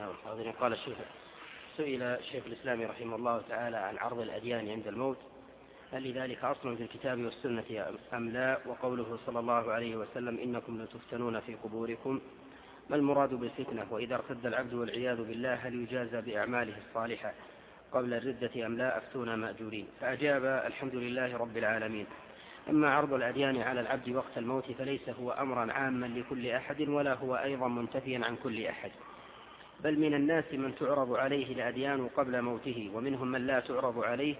الحاضرين قال الشيخ سئل شيخ الإسلام رحمه الله تعالى عن عرض الأديان عند الموت. هل لذلك أصل في الكتاب والسنة أم لا؟ وقوله صلى الله عليه وسلم إنكم لتفتنون في قبوركم. ما المراد بالفتنة؟ وإذا ارتد العبد والعياذ بالله هل يجازى بأعماله الصالحة قبل الردة أم لا؟ أفتونا مأجورين. فأجاب الحمد لله رب العالمين. أما عرض الأديان على العبد وقت الموت فليس هو أمرا عاما لكل أحد ولا هو أيضا منتفيا عن كل أحد. بل من الناس من تعرض عليه الأديان قبل موته ومنهم من لا تعرض عليه.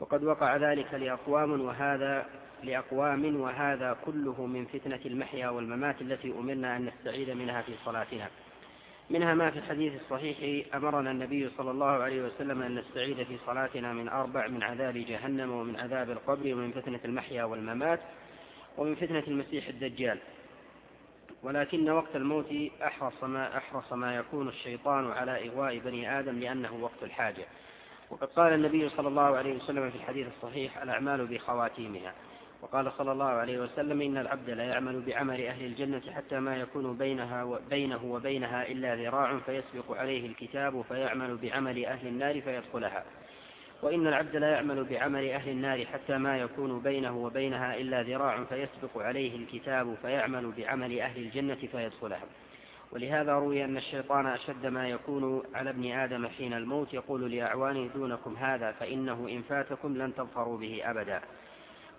وقد وقع ذلك لأقوام وهذا لأقوام وهذا كله من فتنة المحيا والممات التي أمرنا أن نستعيذ منها في صلاتنا. منها ما في الحديث الصحيح أمرنا النبي صلى الله عليه وسلم أن نستعيذ في صلاتنا من أربع من عذاب جهنم ومن عذاب القبر ومن فتنة المحيا والممات ومن فتنة المسيح الدجال. ولكن وقت الموت أحرص ما أحرص ما يكون الشيطان على إغواء بني آدم لأنه وقت الحاجة. وقد قال النبي صلى الله عليه وسلم في الحديث الصحيح الأعمال بخواتيمها. وقال صلى الله عليه وسلم إن العبد لا يعمل بعمل أهل الجنة حتى ما يكون بينها وبينه وبينها إلا ذراع فيسبق عليه الكتاب فيعمل بعمل أهل النار فيدخلها. وإن العبد لا يعمل بعمل أهل النار حتى ما يكون بينه وبينها إلا ذراع فيسبق عليه الكتاب فيعمل بعمل أهل الجنة فيدخلها. ولهذا روي أن الشيطان أشد ما يكون على ابن آدم حين الموت يقول لأعوانه دونكم هذا فإنه إن فاتكم لن تظفروا به أبدا.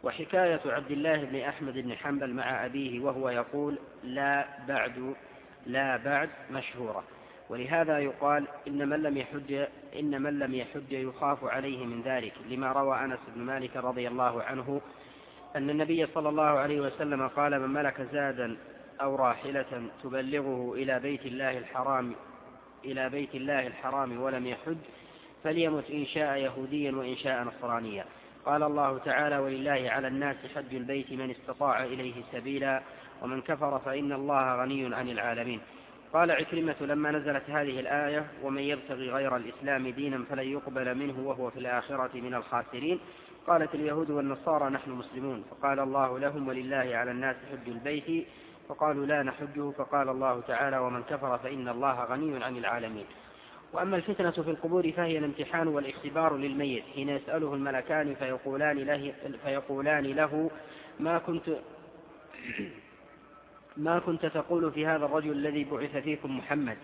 وحكاية عبد الله بن أحمد بن حنبل مع أبيه وهو يقول لا بعد لا بعد مشهورة. ولهذا يقال إن من لم يحج إن من لم يحج يخاف عليه من ذلك لما روى أنس بن مالك رضي الله عنه أن النبي صلى الله عليه وسلم قال من ملك زادا أو راحلة تبلغه إلى بيت الله الحرام إلى بيت الله الحرام ولم يحج فليمت إن شاء يهوديا وإن شاء نصرانيا. قال الله تعالى ولله على الناس حج البيت من استطاع إليه سبيلا ومن كفر فإن الله غني عن العالمين. قال عكرمة لما نزلت هذه الآية ومن يبتغي غير الإسلام دينا فلن يقبل منه وهو في الآخرة من الخاسرين قالت اليهود والنصارى نحن مسلمون فقال الله لهم ولله على الناس حج البيت فقالوا لا نحجه فقال الله تعالى ومن كفر فإن الله غني عن العالمين وأما الفتنة في القبور فهي الامتحان والاختبار للميت حين يسأله الملكان فيقولان له, فيقولان له ما كنت ما كنت تقول في هذا الرجل الذي بعث فيكم محمد.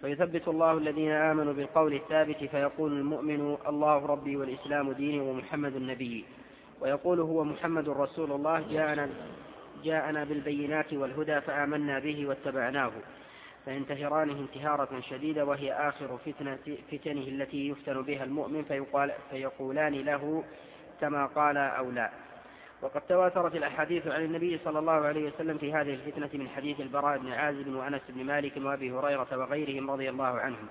فيثبت الله الذين آمنوا بالقول الثابت فيقول المؤمن الله ربي والإسلام ديني ومحمد النبي. ويقول هو محمد رسول الله جاءنا, جاءنا بالبينات والهدى فآمنا به واتبعناه. فينتهرانه انتهارة شديدة وهي آخر فتنة فتنه التي يفتن بها المؤمن فيقال فيقولان له كما قال أو لا. وقد تواترت الأحاديث عن النبي صلى الله عليه وسلم في هذه الفتنة من حديث البراء بن عازب وأنس بن مالك وأبي هريرة وغيرهم رضي الله عنهم.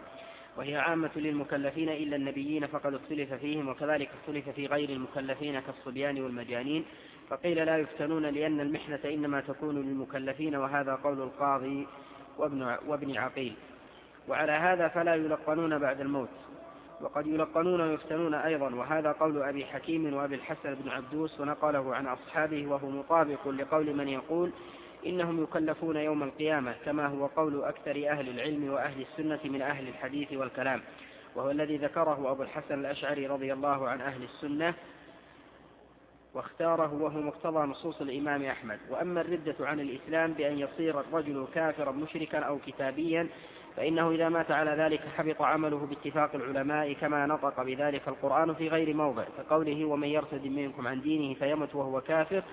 وهي عامة للمكلفين إلا النبيين فقد اختلف فيهم وكذلك اختلف في غير المكلفين كالصبيان والمجانين. فقيل لا يفتنون لأن المحنة إنما تكون للمكلفين وهذا قول القاضي وابن, وابن عقيل. وعلى هذا فلا يلقنون بعد الموت. وقد يلقنون ويفتنون أيضا وهذا قول أبي حكيم وأبي الحسن بن عبدوس ونقله عن أصحابه وهو مطابق لقول من يقول إنهم يكلفون يوم القيامة كما هو قول أكثر أهل العلم وأهل السنة من أهل الحديث والكلام. وهو الذي ذكره أبو الحسن الأشعري رضي الله عن أهل السنة واختاره وهو مقتضى نصوص الإمام أحمد. وأما الردة عن الإسلام بأن يصير الرجل كافرا مشركا أو كتابيا فإنه إذا مات على ذلك حبط عمله باتفاق العلماء كما نطق بذلك القرآن في غير موضع كقوله ومن يرتد منكم عن دينه فيمت وهو كافر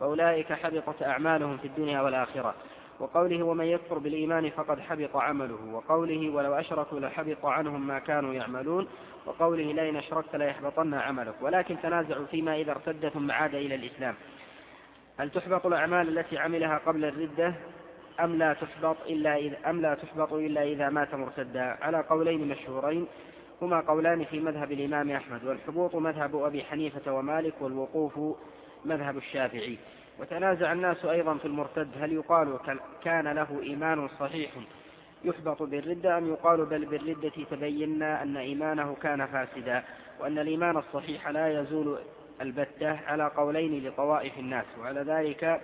فأولئك حبطت أعمالهم في الدنيا والآخرة. وقوله ومن يكفر بالإيمان فقد حبط عمله وقوله ولو أشركوا لحبط عنهم ما كانوا يعملون وقوله لئن أشركت ليحبطن عملك. ولكن تنازعوا فيما إذا ارتد ثم عاد إلى الإسلام. هل تحبط الأعمال التي عملها قبل الردة؟ أم لا تحبط إلا إذا أم لا تحبط إلا إذا مات مرتدا. على قولين مشهورين. هما قولان في مذهب الإمام أحمد والحبوط مذهب أبي حنيفة ومالك والوقوف مذهب الشافعي. وتنازع الناس أيضا في المرتد هل يقال كان له إيمان صحيح يحبط بالردة أم يقال بل بالردة تبينا أن إيمانه كان فاسدا وأن الإيمان الصحيح لا يزول البتة. على قولين لطوائف الناس وعلى ذلك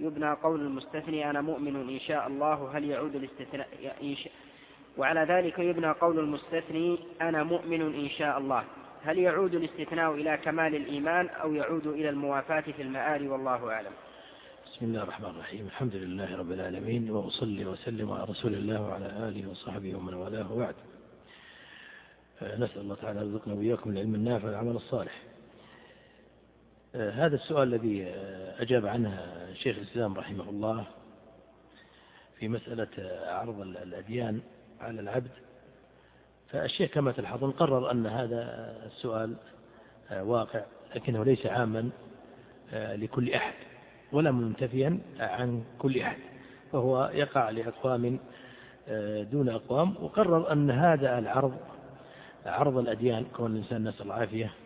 يبنى قول المستثني أنا مؤمن إن شاء الله هل يعود الاستثناء إن شاء وعلى ذلك يبنى قول المستثني أنا مؤمن إن شاء الله. هل يعود الاستثناء إلى كمال الإيمان أو يعود إلى الموافاة في المآل؟ والله أعلم. بسم الله الرحمن الرحيم. الحمد لله رب العالمين وأصلي وسلم على رسول الله وعلى آله وصحبه ومن والاه وبعد. آه، نسأل الله تعالى أن يرزقنا وإياكم العلم النافع والعمل الصالح. هذا السؤال الذي آه، أجاب عنه شيخ الإسلام رحمه الله في مسألة عرض الأديان على العبد. فالشيخ كما تلحظون قرر أن هذا السؤال واقع لكنه ليس عاما لكل أحد ولا منتفيا عن كل أحد فهو يقع لأقوام دون أقوام وقرر أن هذا العرض عرض الأديان كون الإنسان نسأل العافية آه،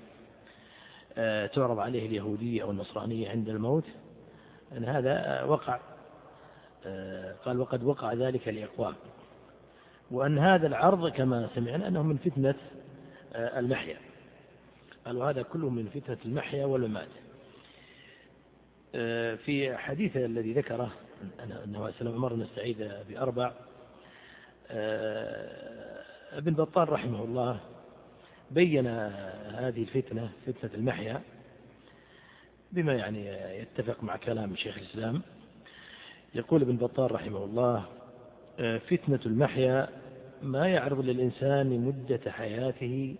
تعرض عليه اليهودية أو النصرانية عند الموت أن هذا وقع. آه، قال وقد وقع ذلك لأقوام وأن هذا العرض كما سمعنا أنه من فتنة آه، المحيا. قال وهذا كله من فتنة المحيا والممات. في حديثه الذي ذكره أنه سلم عمر نستعيد بأربع ابن بطال رحمه الله بين هذه الفتنة فتنة المحيا بما يعني يتفق مع كلام شيخ الإسلام. يقول ابن بطال رحمه الله فتنة المحيا ما يعرض للإنسان مدة حياته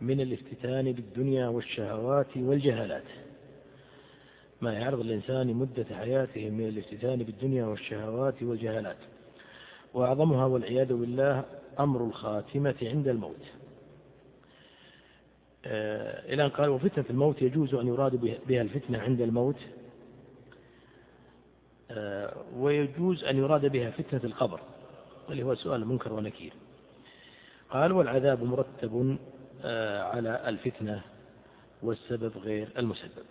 من الافتتان بالدنيا والشهوات والجهالات. ما يعرض للإنسان مدة حياته من الافتتان بالدنيا والشهوات والجهالات. وأعظمها والعياذ بالله أمر الخاتمة عند الموت. آه، إلى أن قال وفتنة الموت يجوز أن يراد بها الفتنة عند الموت. آه، ويجوز أن يراد بها فتنة القبر واللي هو سؤال منكر ونكير قال والعذاب مرتب آه، على الفتنة والسبب غير المسبب.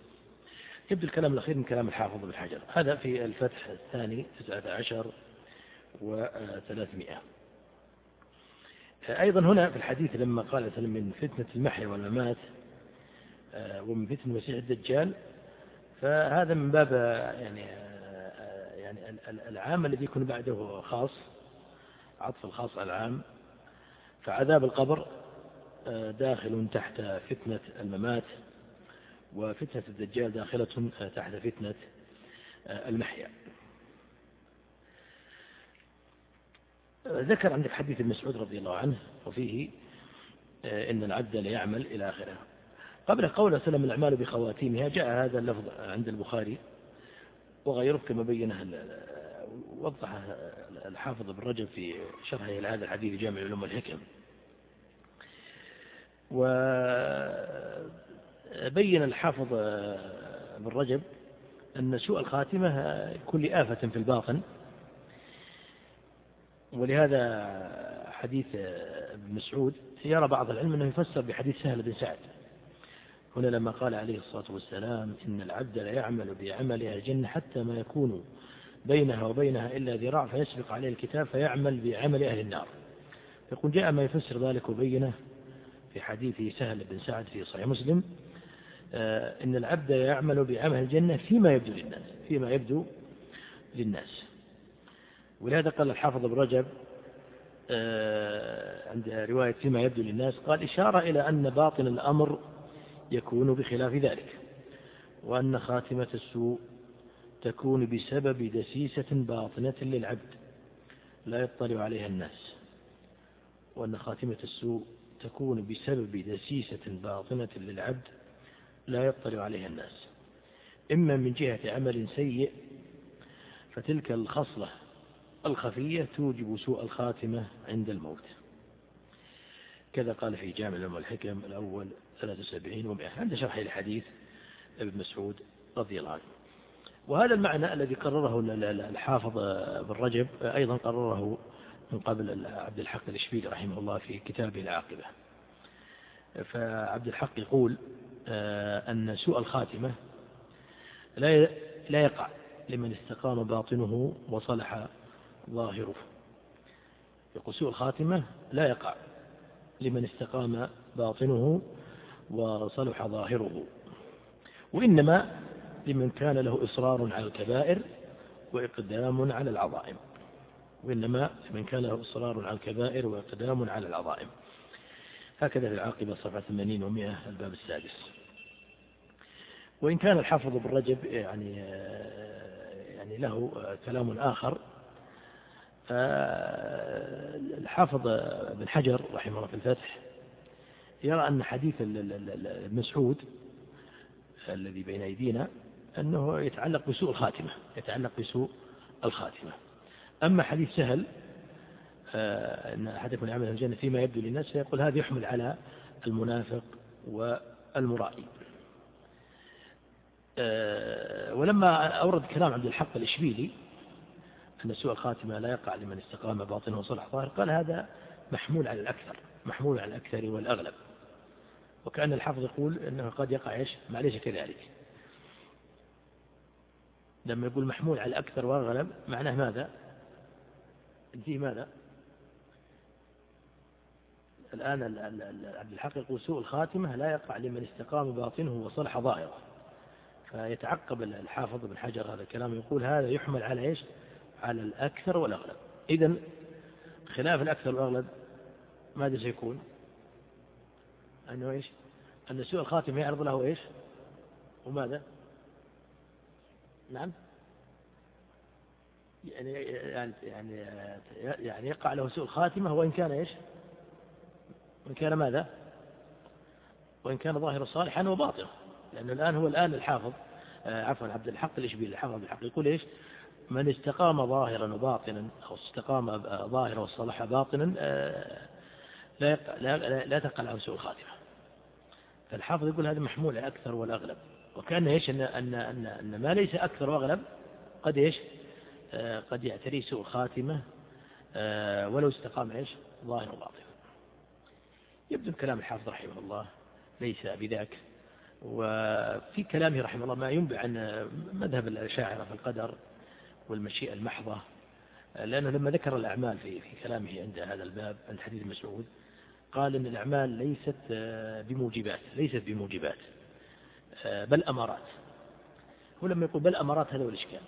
يبدو الكلام الأخير من كلام الحافظ بن حجر. هذا في الفتح الثاني تسعة عشر وثلاثمائة. أيضا هنا في الحديث لما قال من فتنة المحيا والممات آه، ومن فتنة المسيح الدجال فهذا من باب يعني آه، يعني العام الذي يكون بعده خاص عطف الخاص على العام فعذاب القبر آه، داخل تحت فتنة الممات وفتنة الدجال داخلة تحت فتنة المحيا. ذكر عندك حديث مسعود رضي الله عنه وفيه آه، إن العبد ليعمل إلى آخره. قبل قول سلم الأعمال بخواتيمها جاء هذا اللفظ عند البخاري وغيره كما بينه وضح الحافظ بن رجب في شرحه لهذا الحديث جامع العلوم والحكم. وبين الحافظ بن رجب أن سوء الخاتمة كل آفة في الباطن. ولهذا حديث ابن مسعود يرى بعض العلم أنه يفسر بحديث سهل بن سعد. هنا لما قال عليه الصلاة والسلام إن العبد لا يعمل بعمل أهل الجنة حتى ما يكون بينها وبينها إلا ذراع فيسبق عليه الكتاب فيعمل بعمل أهل النار. يقول جاء ما يفسر ذلك وبينه في حديث سهل بن سعد في صحيح مسلم آه، إن العبد يعمل بعمل الجنة فيما يبدو للناس فيما يبدو للناس. ولهذا قال الحافظ ابن رجب آه، عند رواية فيما يبدو للناس قال إشارة إلى أن باطن الأمر يكون بخلاف ذلك وأن خاتمة السوء تكون بسبب دسيسة باطنة للعبد لا يطلع عليها الناس وأن خاتمة السوء تكون بسبب دسيسة باطنة للعبد لا يطلع عليها الناس. إما من جهة عمل سيء فتلك الخصلة الخفية توجب سوء الخاتمة عند الموت. كذا قال في جامع العلم والحكم الأول 73 و100 عند شرح الحديث ابن مسعود رضي الله عنه. وهذا المعنى الذي قرره الحافظ ابن رجب أيضا قرره من قبل عبد الحق الإشبيلي رحمه الله في كتابه العاقبة. فعبد الحق يقول آه، أن سوء الخاتمة لا لا يقع لمن استقام باطنه وصلح ظاهره. يقول سوء الخاتمة لا يقع لمن استقام باطنه وصلح ظاهره. وإنما لمن كان له إصرار على الكبائر وإقدام على العظائم. وإنما من كان له إصرار على الكبائر وإقدام على العظائم. هكذا في العاقبة صفحة 80 و100 الباب السادس. وإن كان الحافظ بن رجب يعني يعني له كلام آخر الحافظ بن حجر رحمه الله في الفتح يرى أن حديث المسعود الذي بين أيدينا أنه يتعلق بسوء الخاتمة يتعلق بسوء الخاتمة. أما حديث سهل آه، أن أحدكم يعمل الجنة فيما يبدو للناس فيقول هذا يحمل على المنافق والمرائي. آه، ولما أورد كلام عبد الحق الإشبيلي أن سوء الخاتمة لا يقع لمن استقام باطنه وصلح ظاهر. قال هذا محمول على الأكثر محمول على الأكثر والأغلب. وكأن الحافظ يقول أنه قد يقع إيش؟ ما ليس كذلك. لما يقول محمول على الأكثر والأغلب معناه ماذا؟ فيه ماذا؟ الآن عبد الحق يقول سوء الخاتمة لا يقع لمن استقام باطنه وصلح ظاهره. فيتعقب الحافظ بن حجر هذا الكلام يقول هذا يحمل على إيش؟ على الأكثر والأغلب. إذا خلاف الأكثر والأغلب ماذا سيكون؟ أنه إيش؟ أن سوء الخاتمة يعرض له إيش؟ وماذا؟ نعم. يعني يعني يعني يعني يقع له سوء الخاتمة وإن كان إيش؟ وإن كان ماذا؟ وإن كان ظاهر صالحا وباطنا. لأنه الآن هو الآن الحافظ آه، عفوا عبد الحق الإشبيلي الحافظ عبد الحق يقول إيش؟ من استقام ظاهرا وباطنا أو استقام ظاهرا وصلح باطنا آه، لا لا لا تقع له سوء الخاتمة فالحافظ يقول هذا محمول أكثر والأغلب. وكأن إيش؟ أن أن أن, أن ما ليس أكثر وأغلب قد إيش؟ آه، قد يعتري سوء خاتمة آه، ولو استقام إيش؟ ظاهر وباطن يبدو كلام الحافظ رحمه الله ليس بذاك. وفي كلامه رحمه الله ما ينبع عن مذهب الأشاعرة في القدر والمشيئة المحضة لأنه لما ذكر الأعمال في في كلامه عند هذا الباب عند حديث مسعود قال أن الأعمال ليست آه، بموجبات ليست بموجبات بل أمارات. هو لما يقول بل أمارات هذا هو الإشكال.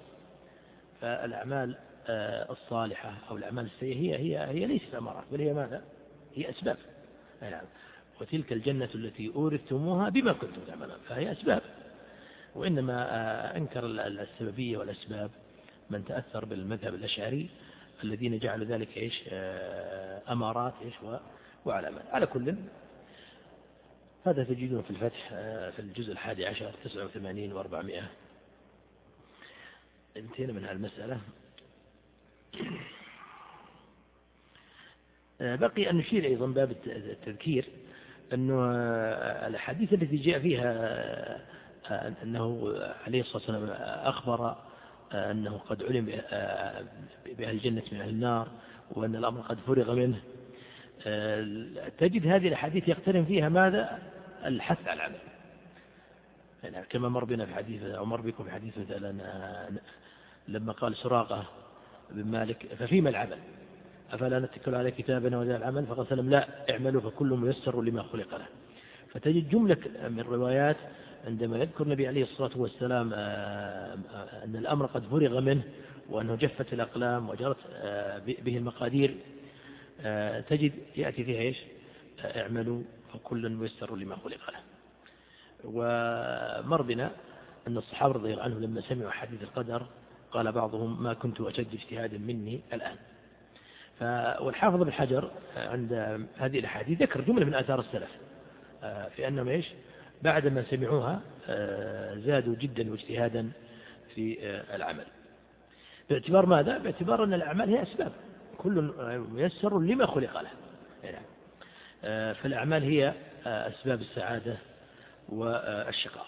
فالأعمال آه، الصالحة أو الأعمال السيئة هي هي هي ليست أمارات بل هي ماذا؟ هي أسباب. نعم. وتلك الجنة التي أورثتموها بما كنتم تعملون فهي أسباب. وإنما آه، أنكر السببية والأسباب. من تأثر بالمذهب الأشعري الذين جعلوا ذلك إيش؟ آه، أمارات إيش؟ وعلامات على كل. هذا تجدونه في الفتح في الجزء الحادي عشر تسعة وثمانين وأربعمائة. انتهينا من هالمسألة آه، بقي أن نشير أيضا باب التذكير أنه آه، الأحاديث التي جاء فيها آه، أنه عليه الصلاة والسلام أخبر أنه قد علم بأهل الجنة من أهل النار وأن الأمر قد فرغ منه. تجد هذه الأحاديث يقترن فيها ماذا؟ الحث على العمل. يعني كما مر بنا في حديث أو مر بكم في حديث مثلا لما قال سراقة بن مالك ففيما العمل؟ أفلا نتكل على كتابنا وذا العمل؟ فقال سلم لا اعملوا فكل ميسر لما خلق له. فتجد جملة من الروايات عندما يذكر النبي عليه الصلاة والسلام آه، آه، أن الأمر قد فرغ منه وأنه جفت الأقلام وجرت آه، به المقادير تجد يأتي فيها إيش؟ اعملوا فكل ميسر لما خلق له. ومر بنا أن الصحابة رضي الله عنهم لما سمعوا حديث القدر قال بعضهم ما كنت أشد اجتهادا مني الآن. والحافظ بن حجر عند هذه الأحاديث ذكر جملة من آثار السلف في أنهم إيش؟ بعدما سمعوها آه، زادوا جدا واجتهادا في آه، العمل. باعتبار ماذا؟ باعتبار أن الأعمال هي أسباب. كل ميسر لما خلق له. يعني فالأعمال هي أسباب السعادة والشقاوة.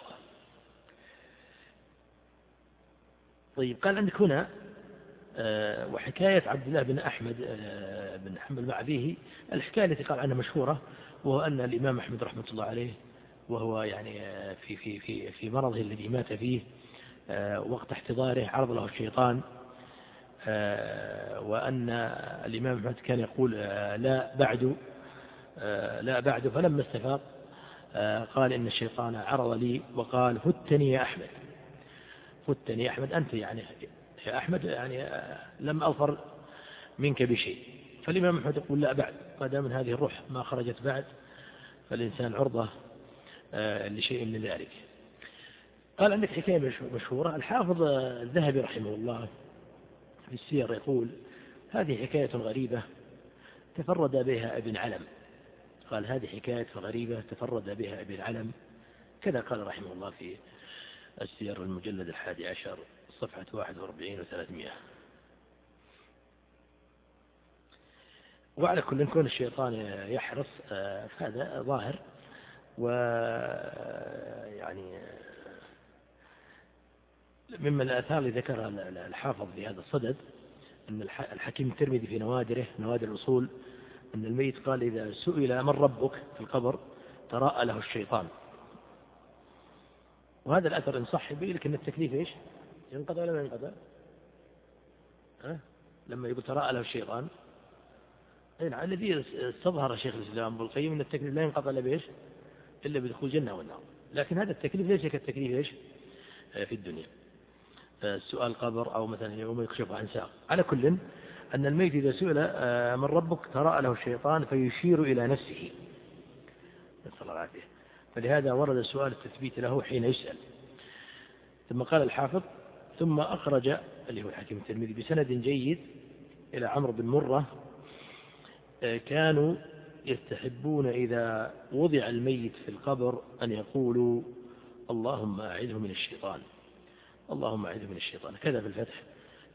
طيب قال عندك هنا آه، وحكاية عبد الله بن أحمد آه، بن حنبل مع أبيه الحكاية التي قال عنها مشهورة وهو أن الإمام أحمد رحمة الله عليه وهو يعني آه، في في في في مرضه الذي مات فيه وقت احتضاره عرض له الشيطان وأن الإمام أحمد كان يقول لا بعد لا بعد فلما استفاق قال إن الشيطان عرض لي وقال هتني يا أحمد فتني يا أحمد أنت يعني يا أحمد يعني لم أظفر منك بشيء. فالإمام أحمد يقول لا بعد ما دام هذه الروح ما خرجت بعد فالإنسان عرضة آه، لشيء من ذلك. قال عندك حكاية مشهورة. الحافظ الذهبي رحمه الله في السير يقول هذه حكاية غريبة تفرد بها أبن علم. قال هذه حكاية غريبة تفرد بها أبن علم. كذا قال رحمه الله في السير المجلد الحادي عشر صفحة واحد وأربعين وثلاثمائة. وعلى كل كون الشيطان يحرص آه، فهذا ظاهر و يعني مما الآثار اللي ذكرها الحافظ في هذا الصدد أن الحكيم الترمذي في نوادره نوادر الأصول أن الميت قال إذا سئل من ربك في القبر تراءى له الشيطان. وهذا الأثر إن صح يبين لك أن التكليف إيش؟ ينقضى ولا ما ينقضى أه؟ لما يقول تراءى له الشيطان. نعم الذي استظهر شيخ الإسلام ابن القيم أن التكليف لا ينقضى إلا بإيش؟ إلا بدخول الجنة والنار لكن هذا التكليف ليس كالتكليف إيش؟ في الدنيا. السؤال قبر أو مثلا يوم يكشف عن ساق. على كل أن الميت إذا سئل آه، من ربك تراءى له الشيطان فيشير إلى نفسه. نسأل الله العافية. فلهذا ورد سؤال التثبيت له حين يسأل. ثم قال الحافظ ثم أخرج اللي هو الحكيم الترمذي بسند جيد إلى عمرو بن مرة آه، كانوا يستحبون إذا وضع الميت في القبر أن يقولوا اللهم أعذه من الشيطان اللهم أعذه من الشيطان. كذا في الفتح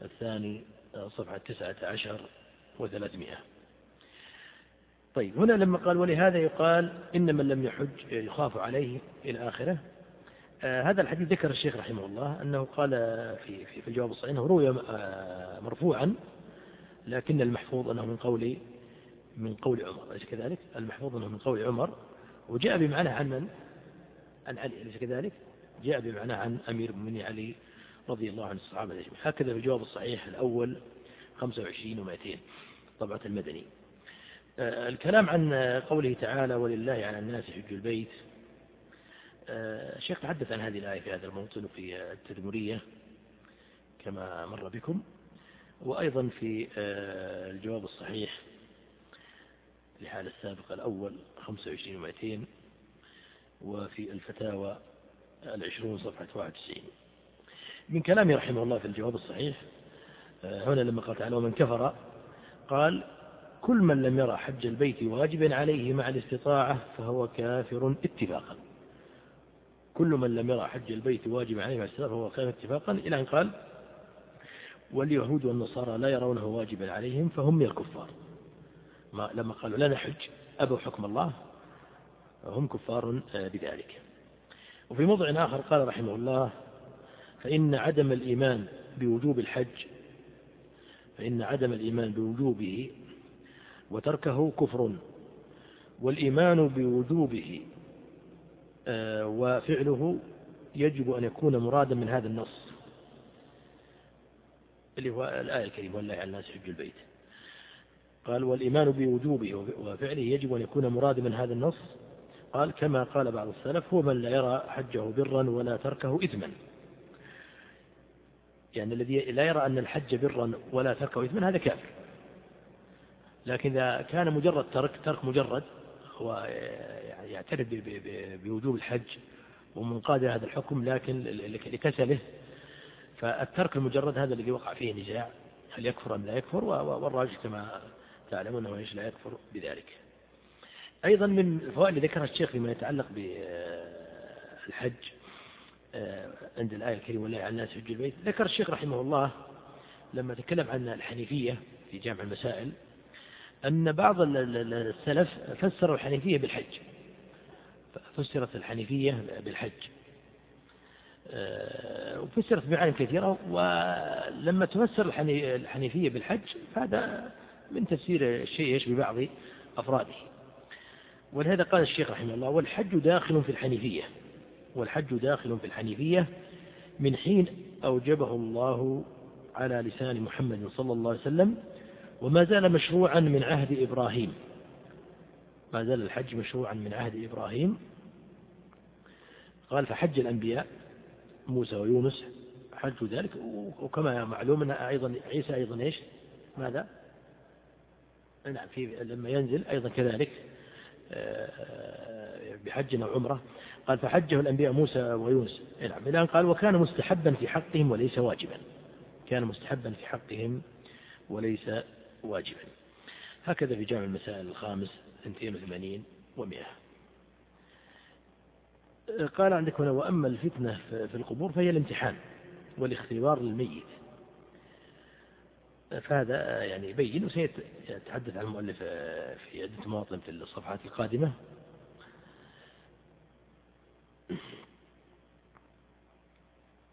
الثاني صفحة تسعة عشر وثلاثمائة. طيب هنا لما قال ولهذا يقال إن من لم يحج يخاف عليه إلى آخره. آه هذا الحديث ذكر الشيخ رحمه الله أنه قال في, في, في الجواب الصحيح أنه روي آه مرفوعا لكن المحفوظ أنه من قول من قول عمر أليس كذلك؟ المحفوظ أنه من قول عمر. وجاء بمعنى عن من؟ عن علي أليس كذلك؟ جاء بمعنى عن أمير المؤمنين علي رضي الله عن الصحابة أجمعين. هكذا في الجواب الصحيح الأول 25 و200 طبعة المدني. آه، الكلام عن قوله تعالى ولله على الناس حج البيت آه، الشيخ تحدث عن هذه الآية في هذا الموطن في التدمرية كما مر بكم. وأيضا في آه، الجواب الصحيح لحال السابق الأول 25 و200 وفي الفتاوى العشرون صفحة 91 من كلامه رحمه الله في الجواب الصحيح آه، هنا لما قال تعالى ومن كفر قال كل من لم يرى حج البيت واجبا عليه مع الاستطاعة فهو كافر اتفاقا. كل من لم يرى حج البيت واجبا عليه مع الاستطاعة فهو كافر اتفاقا. إلى أن قال واليهود والنصارى لا يرونه واجبا عليهم فهم من الكفار. ما لما قالوا لا نحج أبوا حكم الله هم كفار آه، بذلك. وفي موضع آخر قال رحمه الله فإن عدم الإيمان بوجوب الحج فإن عدم الإيمان بوجوبه وتركه كفر والإيمان بوجوبه آه، وفعله يجب أن يكون مرادا من هذا النص اللي هو الآية الكريمة والله على الناس حج البيت. قال والإيمان بوجوبه وفعله يجب أن يكون مرادا من هذا النص. قال كما قال بعض السلف هو من لا يرى حجه برا ولا تركه إثما. يعني الذي لا يرى أن الحج برا ولا تركه إثما هذا كافر. لكن إذا كان مجرد ترك ترك مجرد هو يعترف بوجوب الحج ومنقاد هذا الحكم لكن لكسله فالترك المجرد هذا الذي وقع فيه نزاع هل يكفر أم لا يكفر؟ والراجح كما تعلمون أنه لا يكفر بذلك. أيضا من الفوائد اللي ذكرها الشيخ فيما يتعلق بالحج آه، عند الآية الكريمة والله على الناس حج البيت. ذكر الشيخ رحمه الله لما تكلم عن الحنيفية في جامع المسائل أن بعض السلف فسروا الحنيفية بالحج. فسرت الحنيفية بالحج. آه، وفسرت بمعاني كثيرة ولما تفسر الحنيفية بالحج فهذا من تفسير الشيء ببعض أفراده. ولهذا قال الشيخ رحمه الله والحج داخل في الحنيفية. والحج داخل في الحنيفية من حين أوجبه الله على لسان محمد صلى الله عليه وسلم وما زال مشروعا من عهد إبراهيم. ما زال الحج مشروعا من عهد إبراهيم. قال فحج الأنبياء موسى ويونس حج ذلك وكما معلوم أن أيضا عيسى أيضا إيش؟ ماذا؟ نعم في لما ينزل أيضا كذلك آه، بحج أو عمرة. قال فحجه الأنبياء موسى ويونس. نعم الآن قال وكان مستحبا في حقهم وليس واجبا. كان مستحبا في حقهم وليس واجبا. هكذا في جامع المسائل الخامس 280 و100 قال عندك هنا وأما الفتنة في القبور فهي الامتحان والاختبار للميت. فهذا يعني يبين وسيتحدث عن المؤلف في عدة مواطن في الصفحات القادمة.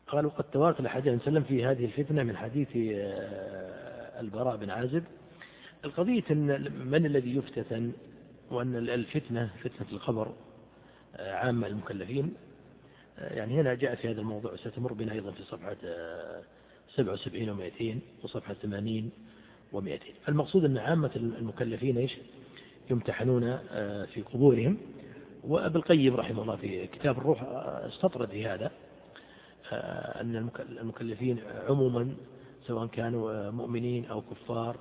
قال وقد تواتر الحديث عن وسلم في هذه الفتنة من حديث آه، البراء بن عازب. القضية أن من الذي يفتتن وأن الفتنة فتنة الخبر آه، عامة المكلفين آه، يعني هنا جاء في هذا الموضوع ستمر بنا أيضا في صفحة 77 و200 وصفحة 80 و200 المقصود أن عامة المكلفين إيش؟ يمتحنون في قبورهم. وابن القيم رحمه الله في كتاب الروح استطرد في هذا أن المكلفين عموما سواء كانوا مؤمنين أو كفار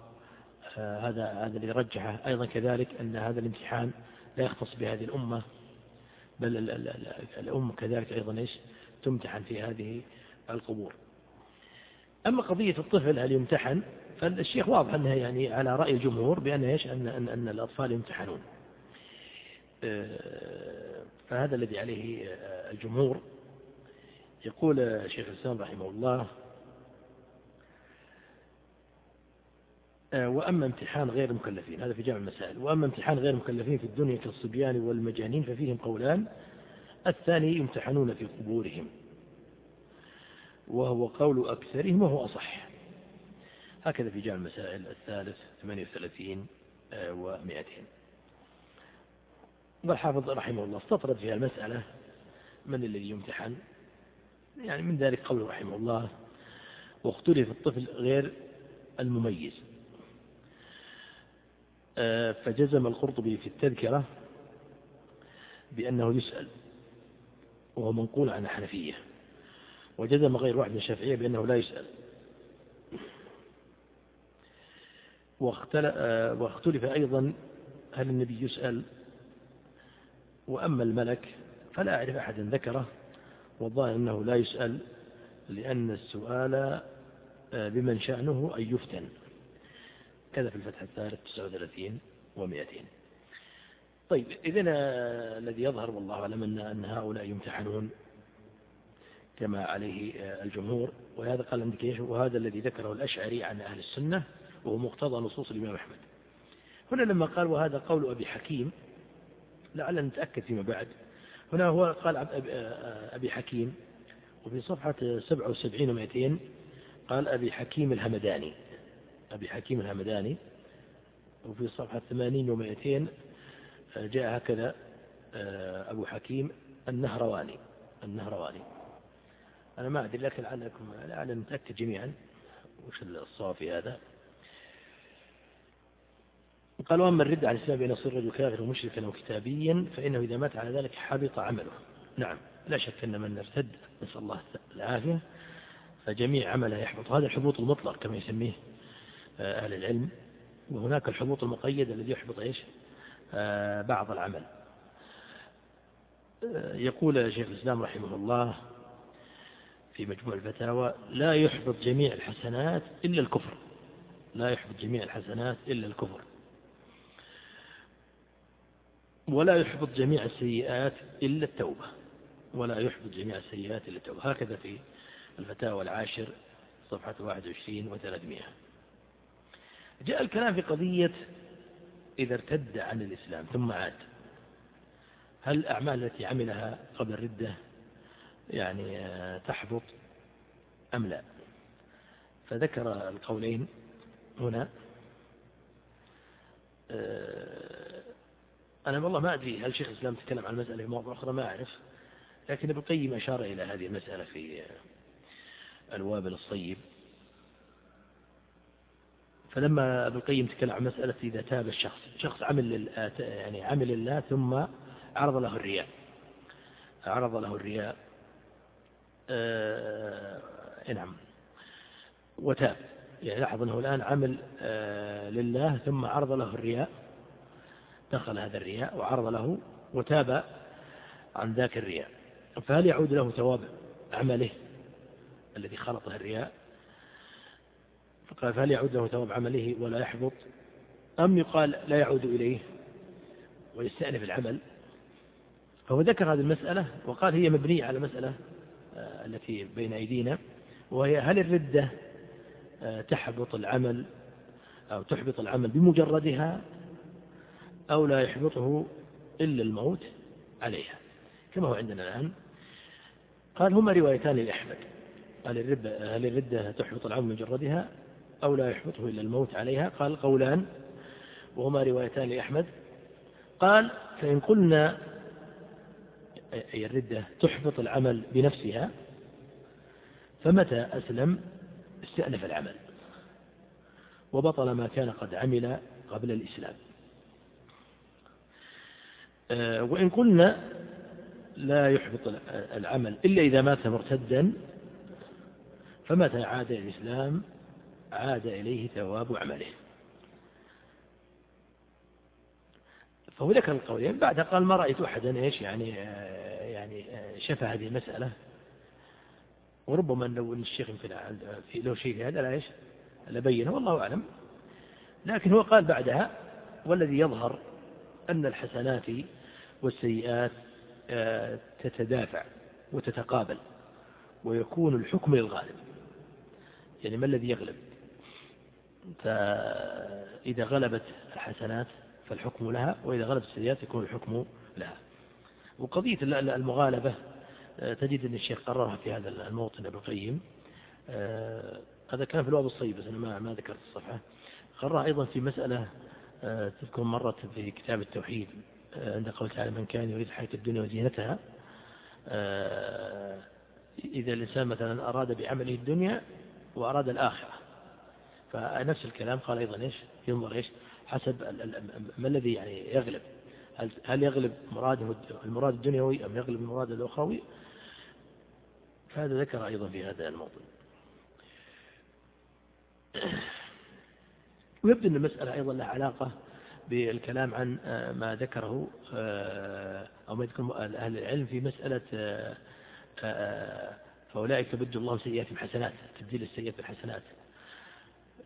هذا هذا اللي رجحه. أيضا كذلك أن هذا الامتحان لا يختص بهذه الأمة بل الأمة كذلك أيضا إيش؟ تمتحن في هذه القبور. أما قضية الطفل هل يمتحن؟ فالشيخ واضح أنها يعني على رأي الجمهور بأن إيش؟ أن, أن, أن الأطفال يمتحنون. فهذا الذي عليه الجمهور. يقول شيخ الإسلام رحمه الله وأما امتحان غير المكلفين هذا في جامع المسائل وأما امتحان غير المكلفين في الدنيا كالصبيان والمجانين ففيهم قولان. الثاني يمتحنون في قبورهم. وهو قول أكثرهم وهو أصح. هكذا في جامع المسائل الثالث 38 و200 والحافظ رحمه الله استطرد في المسألة من الذي يمتحن؟ يعني من ذلك قول رحمه الله واختلف الطفل غير المميز. آه، فجزم القرطبي في التذكرة بأنه يسأل وهو منقول عن الحنفية. وجزم غير واحد من الشافعية بأنه لا يسأل. آه، واختلف أيضا هل النبي يسأل وأما الملك فلا أعرف أحدا ذكره والظاهر أنه لا يسأل لأن السؤال آه، بمن شأنه أن يفتن. كذا في الفتح الثالث 39 و200 طيب إذن آه، الذي يظهر والله أعلم أن هؤلاء يمتحنون كما عليه آه، الجمهور. وهذا قال عندك وهذا الذي ذكره الأشعري عن أهل السنة وهو مقتضى نصوص الإمام أحمد. هنا لما قال وهذا قول أبي حكيم لعل نتأكد فيما بعد. هنا هو قال أبي حكيم وفي صفحة 77 و200 قال أبي حكيم الهمداني. أبي حكيم الهمداني. وفي صفحة 80 و200 جاء هكذا آه، أبو حكيم النهرواني. النهرواني. أنا ما أدري لكن لعلكم لعل نتأكد جميعا. وش الصواب في هذا؟ قال وأما الردة على الإسلام بأن يصير الرجل كافر ومشركا أو كتابيا فإنه إذا مات على ذلك حبط عمله. نعم لا شك أن من ارتد نسأل الله العافية فجميع عمله يحبط. هذا الحبوط المطلق كما يسميه آه، أهل العلم. وهناك الحبوط المقيد الذي يحبط إيش؟ آه، بعض العمل. آه، يقول شيخ الإسلام رحمه الله في مجموع الفتاوى لا يحبط جميع الحسنات إلا الكفر. لا يحبط جميع الحسنات إلا الكفر. ولا يحبط جميع السيئات إلا التوبة. ولا يحبط جميع السيئات إلا التوبة. هكذا في الفتاوى العاشر صفحة 21 و300 جاء الكلام في قضية إذا ارتد عن الإسلام ثم عاد. هل الأعمال التي عملها قبل الردة يعني تحبط أم لا. فذكر القولين هنا. آه، أنا والله ما أدري هل شيخ الإسلام تكلم عن المسألة في مواضع أخرى ما أعرف. لكن ابن القيم أشار إلى هذه المسألة في الوابل الصيب. فلما ابن القيم تكلم عن مسألة إذا تاب الشخص شخص عمل يعني عمل الله ثم عرض له الرياء. عرض له الرياء. نعم. وتاب. يعني لاحظ أنه الآن عمل لله ثم عرض له الرياء دخل هذا الرياء وعرض له وتاب عن ذاك الرياء. فهل يعود له ثواب عمله الذي خلطه الرياء؟ فقال فهل يعود له ثواب عمله ولا يحبط؟ أم يقال لا يعود إليه ويستأنف العمل؟ فهو ذكر هذه المسألة وقال هي مبنية على مسألة آه، التي بين أيدينا وهي هل الردة آه، تحبط العمل أو تحبط العمل بمجردها أو لا يحبطه إلا الموت عليها؟ كما هو عندنا الآن. قال هما روايتان لأحمد. الردة, هل الردة تحبط العمل بمجردها أو لا يحبطه إلا الموت عليها؟ قال قولان. وهما روايتان لأحمد. قال فإن قلنا أي الردة تحبط العمل بنفسها فمتى أسلم؟ استأنف العمل وبطل ما كان قد عمل قبل الإسلام. آه، وإن قلنا لا يحبط العمل إلا إذا مات مرتدا فمتى عاد الإسلام؟ عاد إليه ثواب عمله. فهو ذكر القولين بعدها قال ما رأيت أحدا إيش يعني آه، يعني آه، شفى هذه المسألة. وربما لو الشيخ يمكن في لو شيء في هذا لا إيش لبينه والله أعلم. لكن هو قال بعدها والذي يظهر أن الحسنات والسيئات آه، تتدافع وتتقابل ويكون الحكم للغالب. يعني ما الذي يغلب؟ فإذا غلبت الحسنات فالحكم لها وإذا غلبت السيئات يكون الحكم لها. وقضية المغالبة آه، تجد أن الشيخ قررها في هذا الموطن ابن القيم. آه، هذا كان في الواب الصيب بس أنا ما ما ذكرت الصفحة. قررها أيضا في مسألة تذكر مرت في كتاب التوحيد عند قول تعالى من كان يريد حياة الدنيا وزينتها إذا الإنسان مثلا أراد بعمله الدنيا وأراد الآخرة. فنفس الكلام قال أيضا إيش؟ ينظر إيش؟ حسب ما الذي يعني يغلب. هل يغلب مراده المراد الدنيوي أم يغلب المراد الأخروي؟ فهذا ذكر أيضا في هذا الموضوع ويبدو أن المسألة أيضا لها علاقة بالكلام عن آه، ما ذكره آه، أو ما يذكر أهل العلم في مسألة آه، فأولئك يبدل الله سيئات حسنات تبديل السيئات بالحسنات.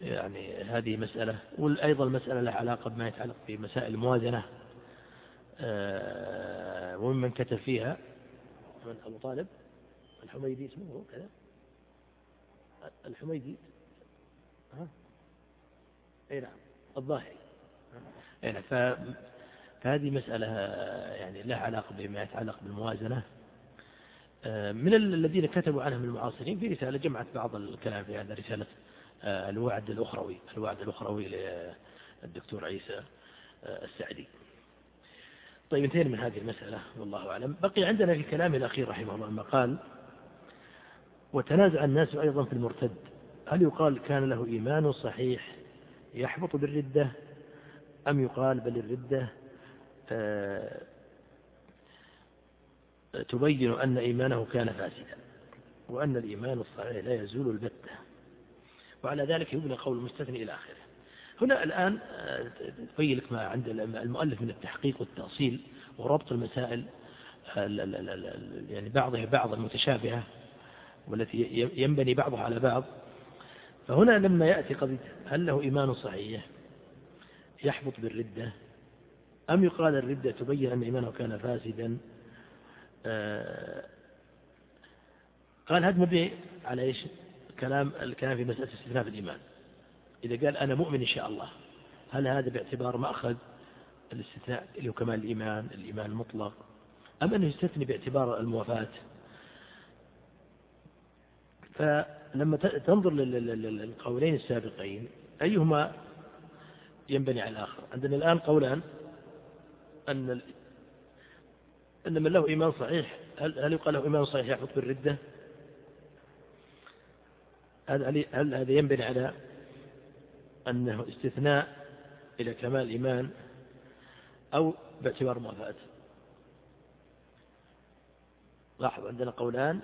يعني هذه مسألة وأيضا المسألة لها علاقة بما يتعلق بمسائل الموازنة وممن كتب فيها من أبو طالب الحميدي اسمه كذا الحميدي ها؟ إي نعم الظاهري يعني فهذه مسألة يعني لها علاقة بما يتعلق بالموازنة. آه، من الذين كتبوا عنها من المعاصرين في رسالة جمعت بعض الكلام في هذا رسالة آه، الوعد الأخروي الوعد الأخروي للدكتور عيسى آه، السعدي. طيب انتهينا من هذه المسألة والله أعلم. بقي عندنا في كلامه الأخير رحمه الله قال وتنازع الناس أيضا في المرتد. هل يقال كان له إيمان صحيح يحبط بالردة؟ أم يقال بل الردة آه، تبين أن إيمانه كان فاسدا وأن الإيمان الصحيح لا يزول البتة. وعلى ذلك يبنى قول المستثني إلى آخره. هنا الآن آه، تبين لك ما عند المؤلف من التحقيق والتأصيل وربط المسائل يعني بعضها بعض المتشابهة والتي ينبني بعضها على بعض. فهنا لما يأتي قضية هل له إيمان صحيح؟ يحبط بالردة. أم يقال الردة تبين أن إيمانه كان فاسدا؟ آه، قال هذا مبني على إيش؟ كلام الكلام في مسألة استثناء الإيمان. إذا قال أنا مؤمن إن شاء الله هل هذا باعتبار مأخذ الاستثناء اللي هو كمال الإيمان الإيمان المطلق؟ أم أنه يستثني باعتبار الموافاة؟ فلما تنظر للقولين السابقين أيهما ينبني على الآخر؟ عندنا الآن قولان أن أن من له إيمان صحيح هل, هل يقال له إيمان صحيح يحبط بالردة؟ هل, هذا ينبني على أنه استثناء إلى كمال الإيمان أو باعتبار موافاة لاحظ عندنا قولان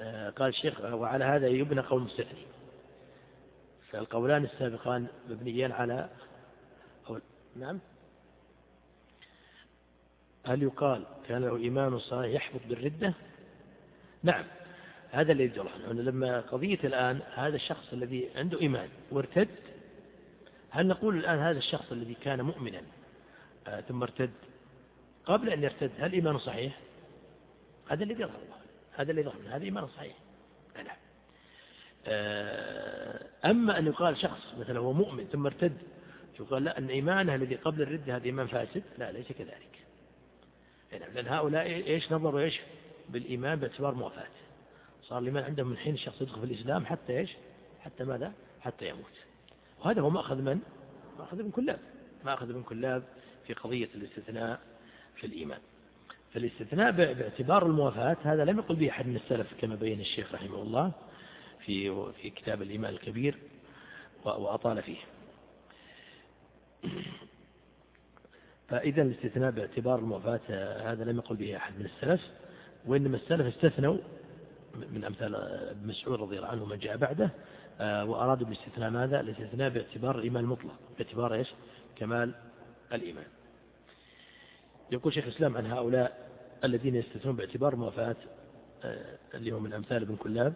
آه، قال الشيخ وعلى هذا يبنى قول مستثني. فالقولان السابقان مبنيان على أو نعم. هل يقال كان له إيمان صحيح يحبط بالردة؟ نعم. هذا اللي يدل عنه لما قضية الآن هذا الشخص الذي عنده إيمان وارتد هل نقول الآن هذا الشخص الذي كان مؤمنا آه ثم ارتد؟ قبل أن يرتد هل إيمانه صحيح؟ هذا اللي يظهر هذا اللي يظهر. هذا إيمانه صحيح. نعم آه أما أن يقال شخص مثلا هو مؤمن ثم ارتد يقال لا أن إيمانه الذي قبل الردة هذا إيمان فاسد. لا ليس كذلك. لأن هؤلاء إيش نظروا؟ إيش؟ بالإيمان باعتبار موافاة. صار الإيمان عندهم من حين الشخص يدخل في الإسلام حتى إيش؟ حتى ماذا؟ حتى يموت. وهذا هو مأخذ من؟ مأخذ من كلاب. مأخذ من كلاب في قضية الاستثناء في الإيمان. فالاستثناء باعتبار الموافاة هذا لم يقل به أحد من السلف كما بين الشيخ رحمه الله في في كتاب الإيمان الكبير وأطال فيه. فإذا الاستثناء باعتبار الموافاة هذا لم يقل به أحد من السلف وإنما السلف استثنوا من أمثال ابن مسعود رضي الله عنه ومن جاء بعده آه، وأرادوا بالاستثناء ماذا؟ الاستثناء باعتبار الإيمان المطلق باعتبار إيش؟ كمال الإيمان يقول شيخ الإسلام عن هؤلاء الذين يستثنون باعتبار موافاة آه، اللي هم من أمثال ابن كلاب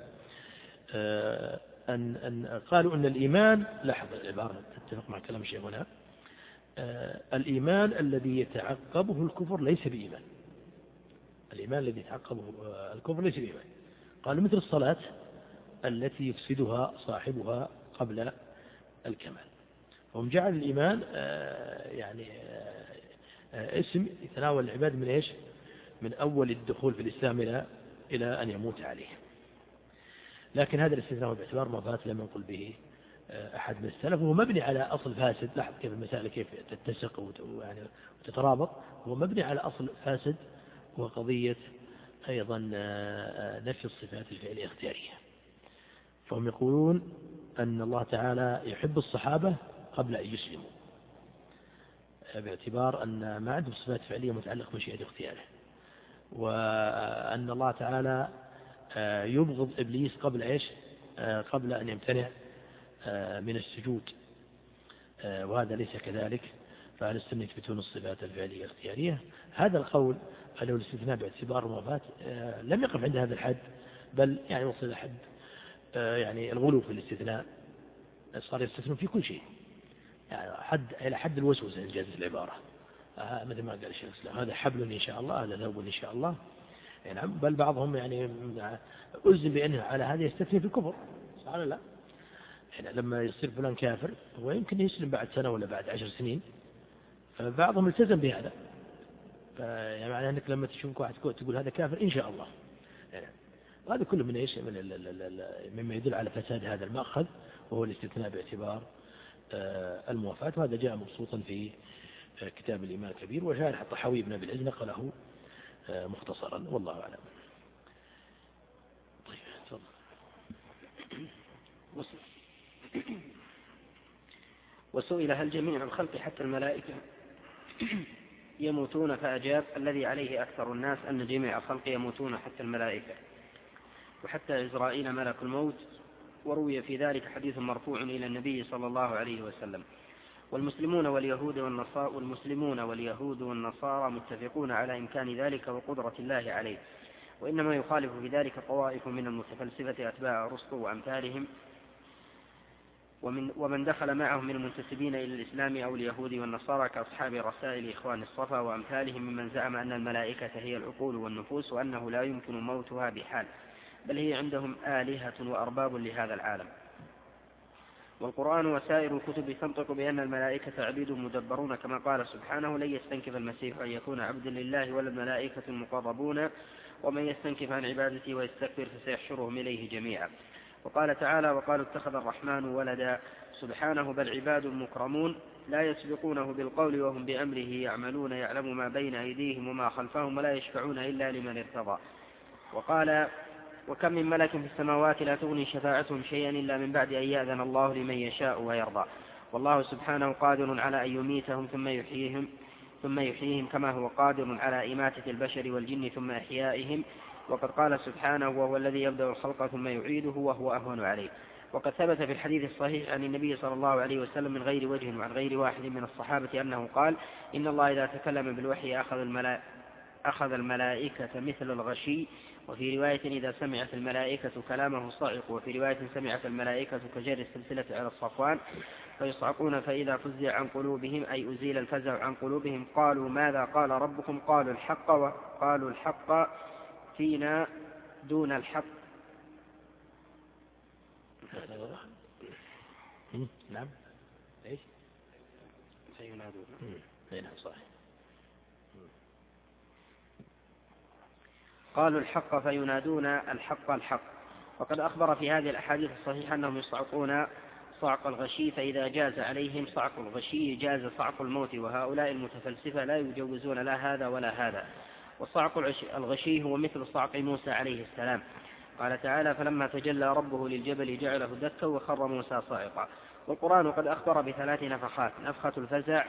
آه، أن, أن قالوا أن الإيمان لاحظ العبارة تتفق مع كلام الشيخ هنا الإيمان الذي يتعقبه الكفر ليس بإيمان الإيمان الذي يتعقبه الكفر ليس بإيمان قال مثل الصلاة التي يفسدها صاحبها قبل الكمال. فهم جعل الإيمان آه، يعني آه، اسم يتناول العباد من إيش؟ من أول الدخول في الإسلام إلى إلى أن يموت عليه. لكن هذا الاستثناء باعتبار ما فات لم ينقل به آه، أحد من السلف. وهو مبني على أصل فاسد. لاحظ كيف المسائل كيف تتسق وتترابط هو مبني على أصل فاسد وهو قضية أيضا نفي الصفات الفعلية الاختيارية فهم يقولون أن الله تعالى يحب الصحابة قبل أن يسلموا. باعتبار أن ما عندهم صفات فعلية متعلقة بمشيئة اختياره. وأن الله تعالى آه، يبغض إبليس قبل إيش؟ آه، قبل أن يمتنع آه، من السجود. وهذا ليس كذلك. فأهل السنة يثبتون الصفات الفعلية الاختيارية. هذا القول أنه الاستثناء باعتبار الموافاة لم يقف عند هذا الحد بل يعني وصل إلى حد آه، يعني الغلو في الاستثناء صار يستثنون في كل شيء. يعني حد إلى حد الوسوسة إن جازت العبارة. آه مثل ما قال الشيخ الإسلام هذا حبل إن شاء الله هذا ثوب إن شاء الله. يعني بل بعضهم يعني ألزم بأنه على هذا يستثني في الكفر. صح ولا لا؟ يعني لما يصير فلان كافر هو يمكن يسلم بعد سنة ولا بعد عشر سنين. فبعضهم التزم بهذا. يعني أنك لما تشوف واحد تقول هذا كافر إن شاء الله. يعني. وهذا كله من إيش؟ من مما يدل على فساد هذا المأخذ وهو الاستثناء باعتبار آه، الموافاة وهذا جاء مبسوطا في آه، كتاب الإمام الكبير وشارح الطحاوي بن أبي العز نقله آه، مختصرا والله أعلم. طيب تفضل. وسئل هل جميع الخلق حتى الملائكة؟ يموتون فأجاب الذي عليه أكثر الناس أن جميع الخلق يموتون حتى الملائكة وحتى إسرائيل ملك الموت وروي في ذلك حديث مرفوع إلى النبي صلى الله عليه وسلم والمسلمون واليهود والنصارى والمسلمون واليهود والنصارى متفقون على إمكان ذلك وقدرة الله عليه وإنما يخالف في ذلك طوائف من المتفلسفة أتباع أرسطو وأمثالهم ومن, ومن دخل معهم من المنتسبين إلى الإسلام أو اليهود والنصارى كأصحاب رسائل إخوان الصفا وأمثالهم ممن زعم أن الملائكة هي العقول والنفوس وأنه لا يمكن موتها بحال بل هي عندهم آلهة وأرباب لهذا العالم. والقرآن وسائر الكتب تنطق بأن الملائكة عبيد مدبرون كما قال سبحانه لن يستنكف المسيح أن يكون عبدا لله ولا الملائكة المقربون ومن يستنكف عن عبادته ويستكبر فسيحشرهم إليه جميعا. وقال تعالى وقالوا اتخذ الرحمن ولدا. سبحانه بل عباد مكرمون لا يسبقونه بالقول وهم بأمره يعملون يعلم ما بين أيديهم وما خلفهم ولا يشفعون إلا لمن ارتضى. وقال وكم من ملك في السماوات لا تغني شفاعتهم شيئا إلا من بعد أن يأذن الله لمن يشاء ويرضى. والله سبحانه قادر على أن يميتهم ثم يحييهم ثم يحييهم كما هو قادر على إماتة البشر والجن ثم إحيائهم. وقد قال سبحانه وهو الذي يبدأ الخلق ثم يعيده وهو أهون عليه. وقد ثبت في الحديث الصحيح عن النبي صلى الله عليه وسلم من غير وجه وعن غير واحد من الصحابة أنه قال إن الله إذا تكلم بالوحي أخذ الملائكة أخذ الملائكة مثل الغشي. وفي رواية إذا سمعت الملائكة كلامه صعقوا وفي رواية سمعت الملائكة كجر السلسلة على الصفوان. فيصعقون فإذا فزع عن قلوبهم أي أزيل الفزع عن قلوبهم قالوا ماذا قال ربكم؟ قالوا الحق وقالوا الحق فينا دون الحق. نعم. إيش؟ فينادون نعم صحيح. قالوا الحق فينادون الحق الحق. وقد أخبر في هذه الأحاديث الصحيحة أنهم يصعقون صعق الغشي فإذا جاز عليهم صعق الغشي جاز صعق الموت وهؤلاء المتفلسفة لا يجوزون لا هذا ولا هذا. وصعق الغشي هو مثل صعق موسى عليه السلام. قال تعالى فلما تجلى ربه للجبل جعله دكا وخر موسى صاعقا والقرآن قد أخبر بثلاث نفخات نفخة الفزع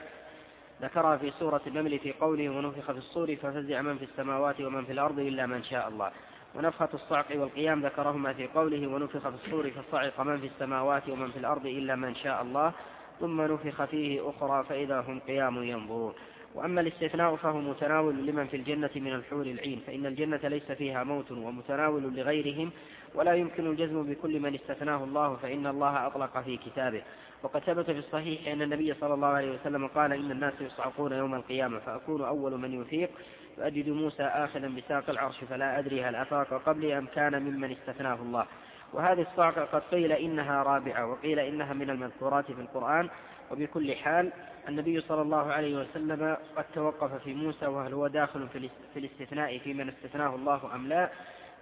ذكرها في سورة النمل في قوله ونفخ في الصور ففزع من في السماوات ومن في الأرض إلا من شاء الله. ونفخة الصعق والقيام ذكرهما في قوله ونفخ في الصور فصعق من في السماوات ومن في الأرض إلا من شاء الله. ثم نفخ فيه أخرى فإذا هم قيام ينظرون. وأما الاستثناء فهو متناول لمن في الجنة من الحور العين فإن الجنة ليس فيها موت ومتناول لغيرهم ولا يمكن الجزم بكل من استثناه الله فإن الله أطلق في كتابه. وقد ثبت في الصحيح أن النبي صلى الله عليه وسلم قال إن الناس يصعقون يوم القيامة فأكون أول من يفيق فأجد موسى آخذا بساق العرش فلا أدري هل أفاق قبلي أم كان ممن استثناه الله. وهذه الصعقة قد قيل إنها رابعة وقيل إنها من المذكورات في القرآن وبكل حال النبي صلى الله عليه وسلم قد توقف في موسى وهل هو داخل في الاستثناء في من استثناه الله أم لا.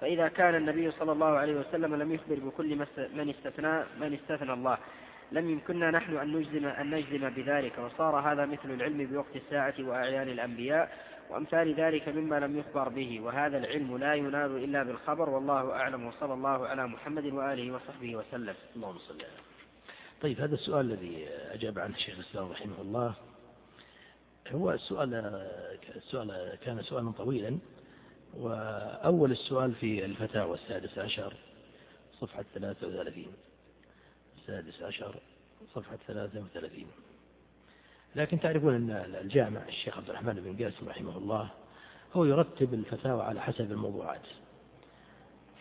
فإذا كان النبي صلى الله عليه وسلم لم يخبر بكل من استثنى من استثنى الله. لم يمكننا نحن أن نجزم, أن نجزم بذلك وصار هذا مثل العلم بوقت الساعة وأعيان الأنبياء وأمثال ذلك مما لم يخبر به. وهذا العلم لا ينال إلا بالخبر والله أعلم وصلى الله على محمد وآله وصحبه وسلم. اللهم صل على طيب هذا السؤال الذي أجاب عنه الشيخ الإسلام رحمه الله. هو السؤال السؤال كان سؤالا طويلا وأول السؤال في الفتاوى السادس عشر صفحة 33 السادس عشر صفحة 33 لكن تعرفون أن الجامع الشيخ عبد الرحمن بن قاسم رحمه الله هو يرتب الفتاوى على حسب الموضوعات.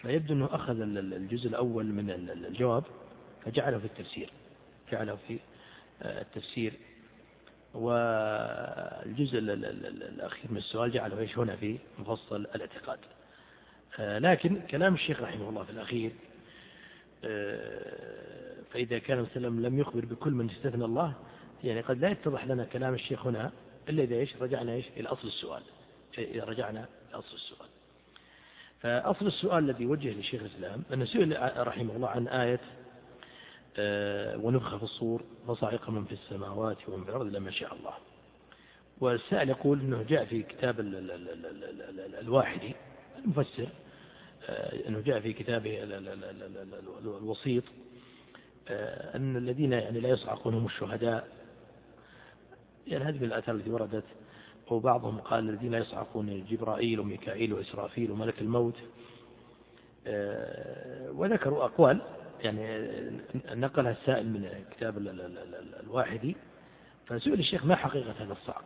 فيبدو أنه أخذ الجزء الأول من الجواب فجعله في التفسير. جعله في آه، التفسير. والجزء الأخير من السؤال جعله إيش هنا في مفصل الاعتقاد. آه، لكن كلام الشيخ رحمه الله في الأخير آه، فإذا كان وسلم لم يخبر بكل من استثنى الله يعني قد لا يتضح لنا كلام الشيخ هنا إلا إذا إيش رجعنا إيش إلى أصل السؤال. إذا رجعنا لأصل السؤال. فأصل السؤال الذي وجه لشيخ الإسلام أنه سئل رحمه الله عن آية ونفخ في الصور فصعق من في السماوات ومن في الأرض لما شاء الله والسائل يقول أنه جاء في كتاب الواحدي المفسر آه، أنه جاء في كتابه الوسيط آه، أن الذين يعني لا يصعقون هم الشهداء يعني هذه من الآثار التي وردت وبعضهم قال الذين لا يصعقون جبرائيل وميكائيل وإسرافيل وملك الموت وذكروا أقوال يعني نقلها السائل من كتاب الواحدي فسئل الشيخ ما حقيقة هذا الصعق؟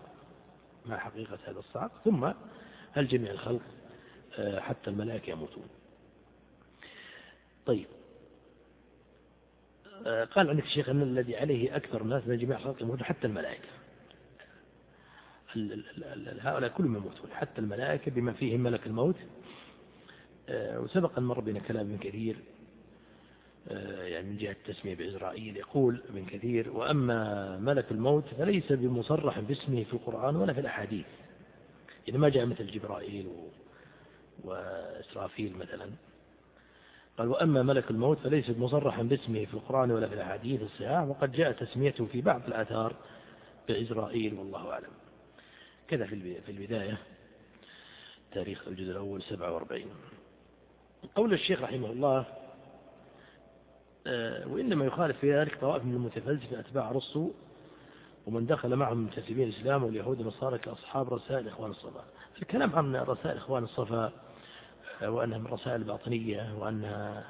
ما حقيقة هذا الصعق؟ ثم هل جميع الخلق آه، حتى الملائكة يموتون؟ طيب. آه، قال عندك الشيخ أن الذي عليه أكثر الناس من جميع الخلق يموتون حتى الملائكة. هؤلاء كلهم يموتون حتى الملائكة بما فيهم ملك الموت. آه، وسبق أن مر بنا كلام كثير يعني من جهة التسمية بإسرائيل يقول ابن كثير وأما ملك الموت فليس بمصرح باسمه في القرآن ولا في الأحاديث. إذا ما جاء مثل جبرائيل وإسرافيل مثلا. قال وأما ملك الموت فليس بمصرح باسمه في القرآن ولا في الأحاديث الصحاح وقد جاء تسميته في بعض الآثار بإسرائيل والله أعلم. كذا في البداية تاريخ الجزء الأول 47 قول الشيخ رحمه الله آه، وإنما يخالف في ذلك طوائف من المتفلسفة أتباع رسو ومن دخل معهم منتسبين الإسلام واليهود والنصارى كأصحاب رسائل إخوان الصفا. الكلام عن رسائل إخوان الصفا آه، وأنها من رسائل باطنية وأنها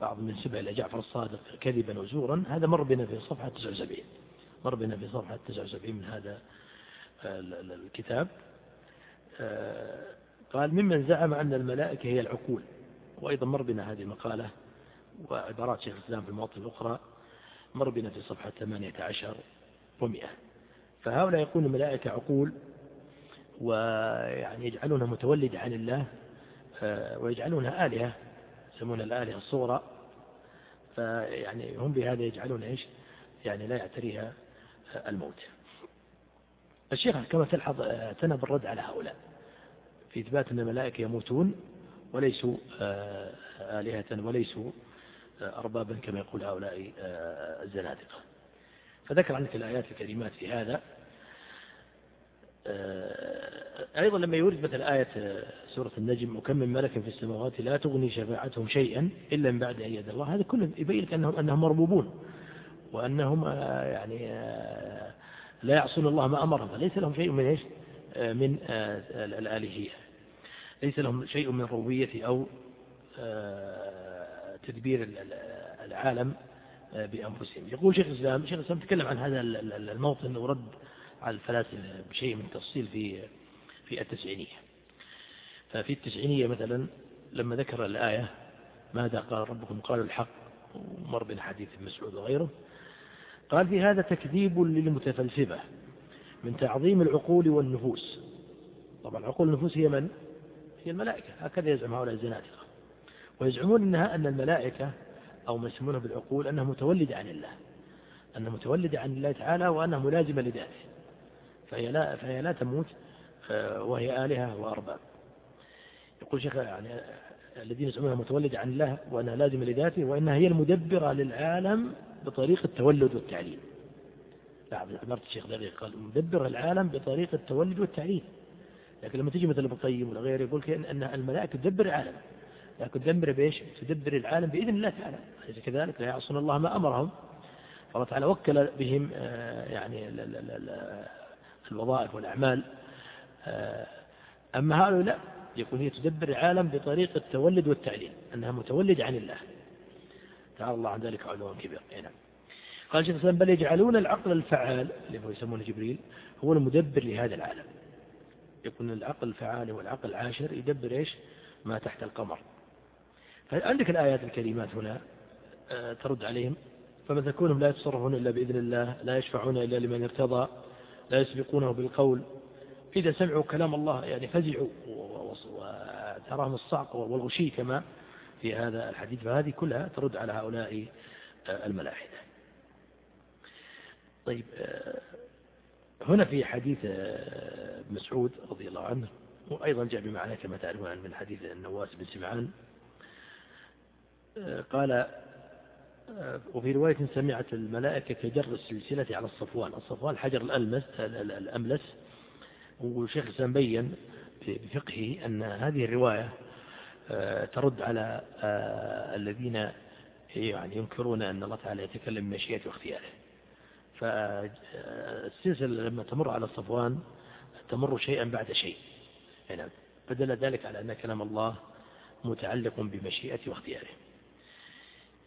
بعض من سبع إلى جعفر الصادق كذبا وزورا هذا مر بنا في صفحة 79 مر بنا في صفحة 79 من هذا الكتاب. آه، قال ممن زعم أن الملائكة هي العقول. وأيضا مر بنا هذه المقالة. وعبارات شيخ الإسلام في المواطن الأخرى مر بنا في صفحة 18 و100 فهؤلاء يقول الملائكة عقول ويعني يجعلونها متولدة عن الله آه، ويجعلونها آلهة يسمون الآلهة الصغرى. فيعني هم بهذا يجعلون إيش؟ يعني لا يعتريها الموت. الشيخ كما تلحظ اعتنى بالرد على هؤلاء. في إثبات أن الملائكة يموتون وليسوا آه، آلهة وليسوا آه، أربابا كما يقول هؤلاء آه، الزنادقة. فذكر عنك الآيات الكريمات في هذا. أيضا لما يورد مثل آية سورة النجم وكم من ملك في السماوات لا تغني شفاعتهم شيئا إلا من بعد أن الله. هذا كله يبين لك أنهم, أنهم مربوبون وأنهم يعني لا يعصون الله ما أمرهم فليس لهم شيء من إيش؟ من الآلهية. ليس لهم شيء من الربوبية أو تدبير العالم بأنفسهم. يقول شيخ الإسلام شيخ الإسلام تكلم عن هذا الموطن ورد على الفلاسفة بشيء من التفصيل في في التسعينية. ففي التسعينية مثلا لما ذكر الآية ماذا قال ربكم؟ قالوا الحق ومر بين حديث مسعود وغيره. قال في هذا تكذيب للمتفلسفة من تعظيم العقول والنفوس. طبعا عقول النفوس هي من؟ هي الملائكة. هكذا يزعم هؤلاء الزنادقة ويزعمون أنها أن الملائكة أو ما يسمونها بالعقول أنها متولدة عن الله أنها متولدة عن الله تعالى وأنها ملازمة لذاته فهي لا, فهي لا تموت آه، وهي آلهة وأرباب. يقول شيخ يعني الذين يزعمونها متولدة عن الله وأنها لازمة لذاته وأنها هي المدبرة للعالم بطريقة التولد والتعليم. لا عبارة الشيخ دقيق قال مدبر العالم بطريقة التولد والتعليم. لكن لما تجي مثل ابن القيم ولا غيره يقول أن الملائكة تدبر العالم. لكن تدبر بإيش؟ تدبر العالم بإذن الله تعالى. أليس كذلك؟ لا يعصون الله ما أمرهم. فالله تعالى وكل بهم آه، يعني الوظائف والأعمال. آه، أما هؤلاء لا يقول هي تدبر العالم بطريقة التولد والتعليم أنها متولدة عن الله. تعالى الله عن ذلك علوا كبير. نعم. قال شيخ الإسلام بل يجعلون العقل الفعال اللي هو يسمونه جبريل هو المدبر لهذا العالم. يكون العقل الفعال والعقل العاشر يدبر إيش؟ ما تحت القمر. فعندك الآيات الكريمات هنا؟ آه، ترد عليهم؟ فمثل كونهم لا يتصرفون إلا بإذن الله لا يشفعون إلا لمن ارتضى لا يسبقونه بالقول. إذا سمعوا كلام الله يعني فزعوا وتراهم الصعق والغشي كما في هذا الحديث. فهذه كلها ترد على هؤلاء آه، الملاحدة. طيب آه، هنا في حديث مسعود رضي الله عنه وأيضا جاء بمعنى كما تعلمون من حديث النواس بن سمعان. قال وفي رواية سمعت الملائكة كجر السلسلة على الصفوان. الصفوان الحجر الألمس الأملس. وشيخ الإسلام بين بفقهه أن هذه الرواية آه، ترد على آه، الذين يعني ينكرون أن الله تعالى يتكلم بمشيئته واختياره. فالسلسلة لما تمر على الصفوان تمر شيئا بعد شيء. يعني فدل ذلك على أن كلام الله متعلق بمشيئته واختياره.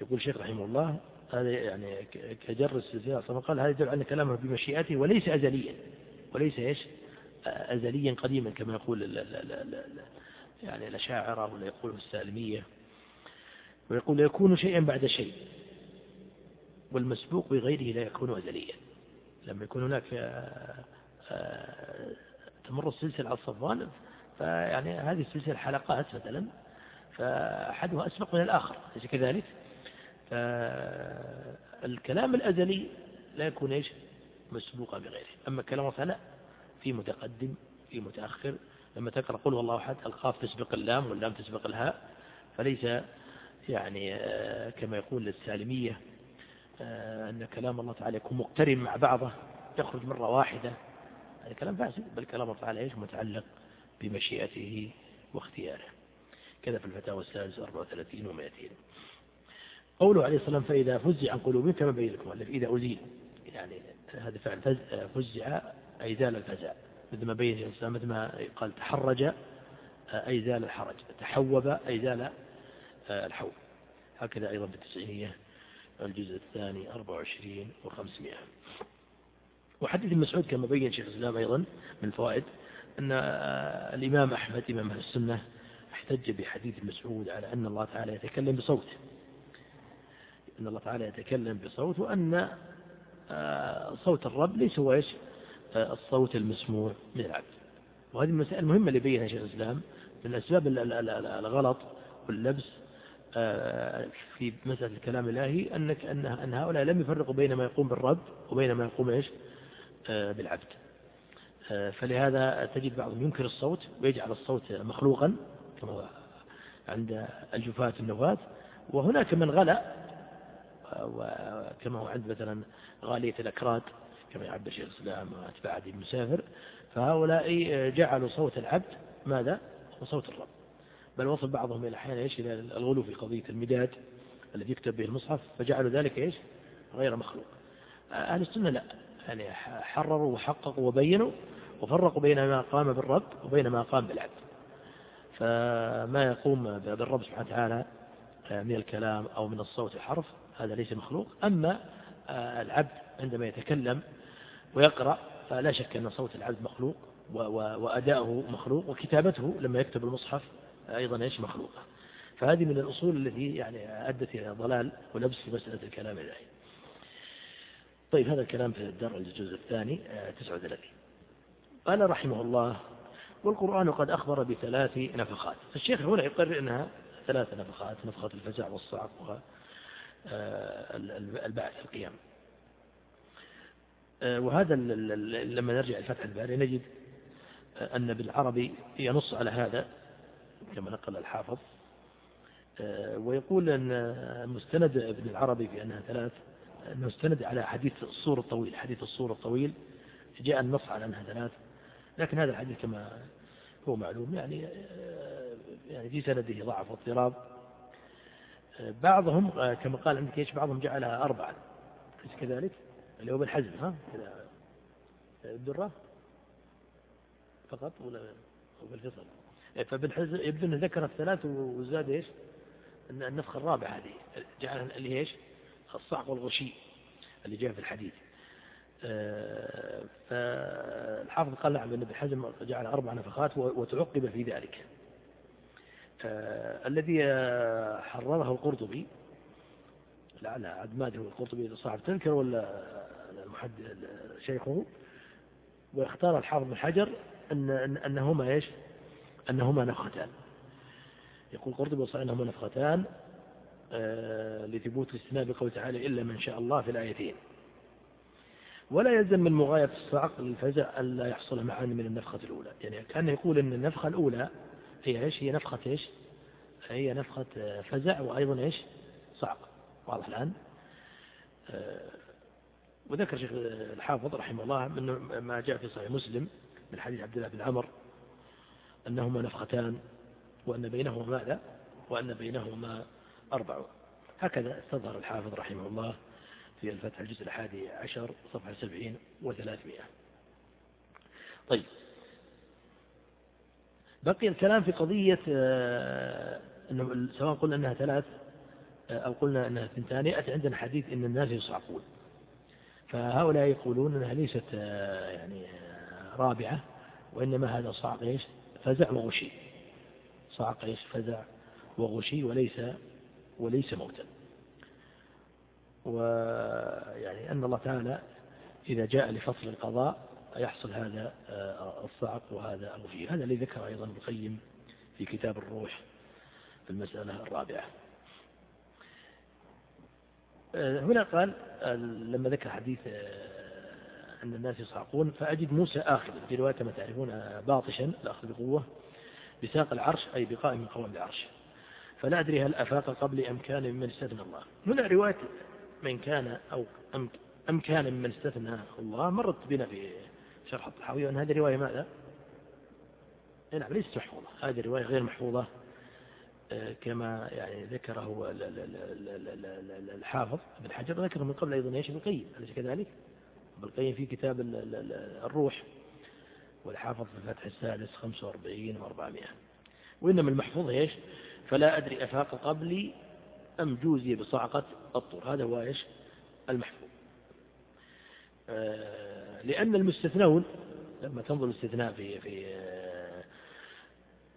يقول الشيخ رحمه الله هذا يعني كجر السلسلة قال هذا يدل على كلامه بمشيئته وليس أزليا. وليس إيش؟ أزليا قديما كما يقول لا لا لا لا يعني الأشاعرة ولا يقول السالمية. ويقول يكون شيئا بعد شيء والمسبوق بغيره لا يكون أزليا. لما يكون هناك تمر السلسلة على الصفوان فيعني هذه السلسلة حلقات مثلا فأحدها أسبق من الآخر ليس كذلك؟ فالكلام الأزلي لا يكون إيش؟ مسبوقا بغيره. أما كلام لا في متقدم في متأخر. لما تقرأ قل والله أحد القاف تسبق اللام واللام تسبق الهاء فليس يعني آه، كما يقول السالمية آه، أن كلام الله تعالى يكون مقترن مع بعضه يخرج مرة واحدة. هذا كلام فاسد بل كلام الله تعالى إيش؟ متعلق بمشيئته واختياره. كذا في الفتاوى السادس 34 و200 قوله عليه الصلاة والسلام فإذا فزع عن قلوبهم كما بين لكم إذا أزيل. يعني هذا فعل فزع أي زال الفزع. مثل ما بين مثل ما قال تحرج أي زال الحرج. تحوب أي زال الحوب. هكذا أيضا في التسعينية الجزء الثاني 24 و500 وحديث مسعود كما بين شيخ الإسلام أيضا من الفوائد أن الإمام أحمد إمام السنة احتج بحديث مسعود على أن الله تعالى يتكلم بصوت. أن الله تعالى يتكلم بصوت وأن آه، صوت الرب ليس هو إيش؟ آه، الصوت المسموع من العبد وهذه المسائل المهمة اللي بينها شيخ الإسلام من أسباب الغلط واللبس آه، في مسألة الكلام الإلهي أنك أن هؤلاء لم يفرقوا بين ما يقوم بالرب وبين ما يقوم إيش؟ بالعبد. فلهذا تجد بعضهم ينكر الصوت ويجعل الصوت مخلوقا كما عند الجفاة النواة. وهناك من غلا وكما هو عند مثلا غالية الأكراد كما يعبر شيخ الإسلام وأتباع دين المسافر فهؤلاء جعلوا صوت العبد ماذا؟ هو صوت الرب بل وصل بعضهم إلى أحيانا إيش إلى الغلو في قضية المداد الذي يكتب به المصحف فجعلوا ذلك إيش؟ غير مخلوق أهل السنة لا يعني حرروا وحققوا وبينوا وفرقوا بين ما قام بالرب وبين ما قام بالعبد فما يقوم بالرب سبحانه وتعالى من الكلام أو من الصوت الحرف هذا ليس مخلوق. أما آه، العبد عندما يتكلم ويقرأ فلا شك أن صوت العبد مخلوق وأداؤه مخلوق وكتابته لما يكتب المصحف أيضا إيش مخلوقة. فهذه من الأصول التي يعني أدت إلى ضلال ولبس في مسألة الكلام الإلهي طيب هذا الكلام في الدرع الجزء الثاني 39 آه، قال رحمه الله والقرآن قد أخبر بثلاث نفخات. فالشيخ هنا يقرر أنها ثلاث نفخات نفخة الفزع والصعق البعث القيام آه، وهذا لما نرجع لفتح الباري نجد آه، أن بالعربي ينص على هذا كما نقل الحافظ. ويقول أن مستند ابن العربي في أنها ثلاث مستند على حديث الصور الطويل حديث الصور الطويل جاء النص على أنها ثلاث. لكن هذا الحديث كما هو معلوم يعني يعني في سنده ضعف واضطراب بعضهم كما قال عندك إيش بعضهم جعلها أربعة. أليس كذلك؟ اللي هو بالحزم ها؟ كذا. الدرة فقط ولا بالفصل؟ فبالحزم يبدو أنه ذكر الثلاث وزاد إيش؟ النفخة الرابعة هذه جعلها اللي هي إيش؟ الصعق والغشي اللي جاء في الحديث. فالحافظ قال نعم أن ابن حزم جعل أربع نفخات وتعقب في ذلك. الذي حرره القرطبي لعل عدماده القرطبي صاحب تذكر ولا المحدث شيخه واختار الحافظ بن حجر أن أنهما إيش؟ أنهما نفختان. يقول القرطبي صحيح أنهما نفختان آه، لثبوت الاستثناء بقوله تعالى إلا من شاء الله في الآيتين. ولا يلزم من مغاية الصعق للفزع ألا يحصل معاني من النفخة الأولى. يعني كان يقول أن النفخة الأولى هي إيش هي نفخة إيش هي نفخة فزع وأيضا إيش صعق. واضح الآن؟ آه، وذكر شيخ الحافظ رحمه الله من ما جاء في صحيح مسلم من حديث عبد الله بن عمر أنهما نفختان وأن بينهما ماذا؟ وأن بينهما أربع. هكذا استظهر الحافظ رحمه الله في الفتح الجزء الحادي عشر صفحة سبعين وثلاثمائة. طيب. بقي الكلام في قضية آه، أنه سواء قلنا أنها ثلاث آه، أو قلنا أنها ثنتان يأتي عندنا حديث أن الناس يصعقون. فهؤلاء يقولون أنها ليست آه، يعني رابعة وإنما هذا صعق إيش؟ فزع وغشي. صعق إيش؟ فزع وغشي وليس وليس موتا. ويعني أن الله تعالى إذا جاء لفصل القضاء يحصل هذا آه، الصعق وهذا الغشي هذا اللي ذكر أيضا ابن القيم في كتاب الروح في المسألة الرابعة. آه، هنا قال آه، لما ذكر حديث أن الناس يصعقون فأجد موسى آخذ في رواية كما تعرفون باطشا الأخذ بقوة بساق العرش أي بقائم من قوام العرش. فلا أدري هل أفاق قبل أم كان ممن استثنى الله. هنا رواية من كان أو أم كان ممن استثنى الله مرت بنا في شرح الطحاوي. وأن هذه رواية ماذا؟ نعم ليست محفوظة. هذه رواية غير محفوظة آه، كما يعني ذكره الحافظ ابن حجر ذكره من قبل أيضا. إيش؟ ابن القيم أليس كذلك؟ ابن القيم في كتاب الروح والحافظ في الفتح السادس 45 و400 وإنما المحفوظ إيش؟ فلا أدري أفاق قبلي أم جوزي بصعقة الطور. هذا هو إيش؟ المحفوظ. آه، لأن المستثنون لما تنظر الاستثناء في في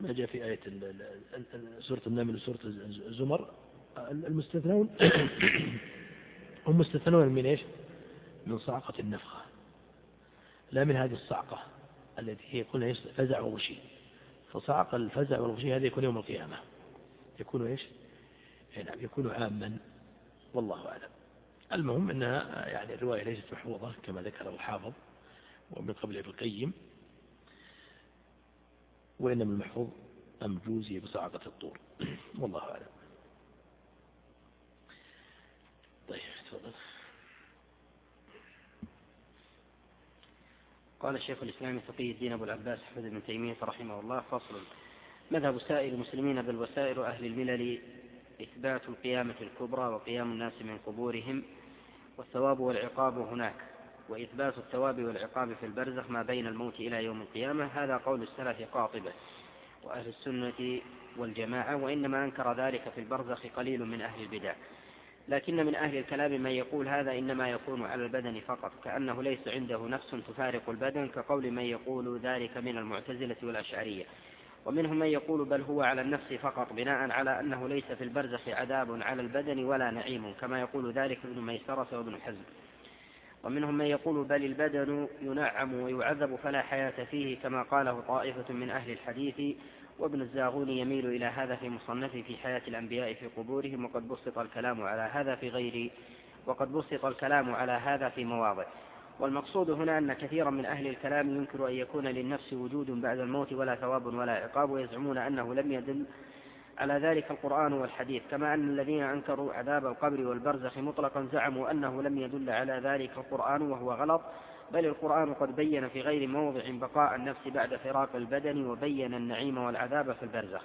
ما جاء في آية سورة النمل وسورة الزمر المستثنون هم مستثنون من إيش؟ من صعقة النفخة. لا من هذه الصعقة التي هي قلنا فزع وغشي. فصعق الفزع والغشي هذا يكون يوم القيامة. يكون إيش؟ نعم يكون عاما. والله أعلم. المهم أنها يعني الرواية ليست محفوظة كما ذكر الحافظ ومن قبل ابن القيم وإنما المحفوظ أمجوزي بصعقة الطور. والله أعلم. طيب تفضل. قال الشيخ الإسلامي تقي الدين أبو العباس أحمد بن تيمية رحمه الله فصل مذهب سائر المسلمين بل وسائر أهل الملل إثبات القيامة الكبرى وقيام الناس من قبورهم والثواب والعقاب هناك وإثبات الثواب والعقاب في البرزخ ما بين الموت إلى يوم القيامة هذا قول السلف قاطبة وأهل السنة والجماعة وإنما أنكر ذلك في البرزخ قليل من أهل البدع. لكن من أهل الكلام من يقول هذا إنما يكون على البدن فقط كأنه ليس عنده نفس تفارق البدن كقول من يقول ذلك من المعتزلة والأشعرية. ومنهم من يقول بل هو على النفس فقط بناء على أنه ليس في البرزخ عذاب على البدن ولا نعيم كما يقول ذلك ابن ميسرة وابن حزم. ومنهم من يقول بل البدن ينعم ويعذب فلا حياة فيه كما قاله طائفة من أهل الحديث وابن الزاغون يميل إلى هذا في مصنفه في حياة الأنبياء في قبورهم وقد بسط الكلام على هذا في غير وقد بسط الكلام على هذا في مواضع. والمقصود هنا أن كثيرا من أهل الكلام ينكر أن يكون للنفس وجود بعد الموت ولا ثواب ولا عقاب ويزعمون أنه لم يدل على ذلك القرآن والحديث. كما أن الذين أنكروا عذاب القبر والبرزخ مطلقا زعموا أنه لم يدل على ذلك القرآن وهو غلط بل القرآن قد بين في غير موضع بقاء النفس بعد فراق البدن وبين النعيم والعذاب في البرزخ.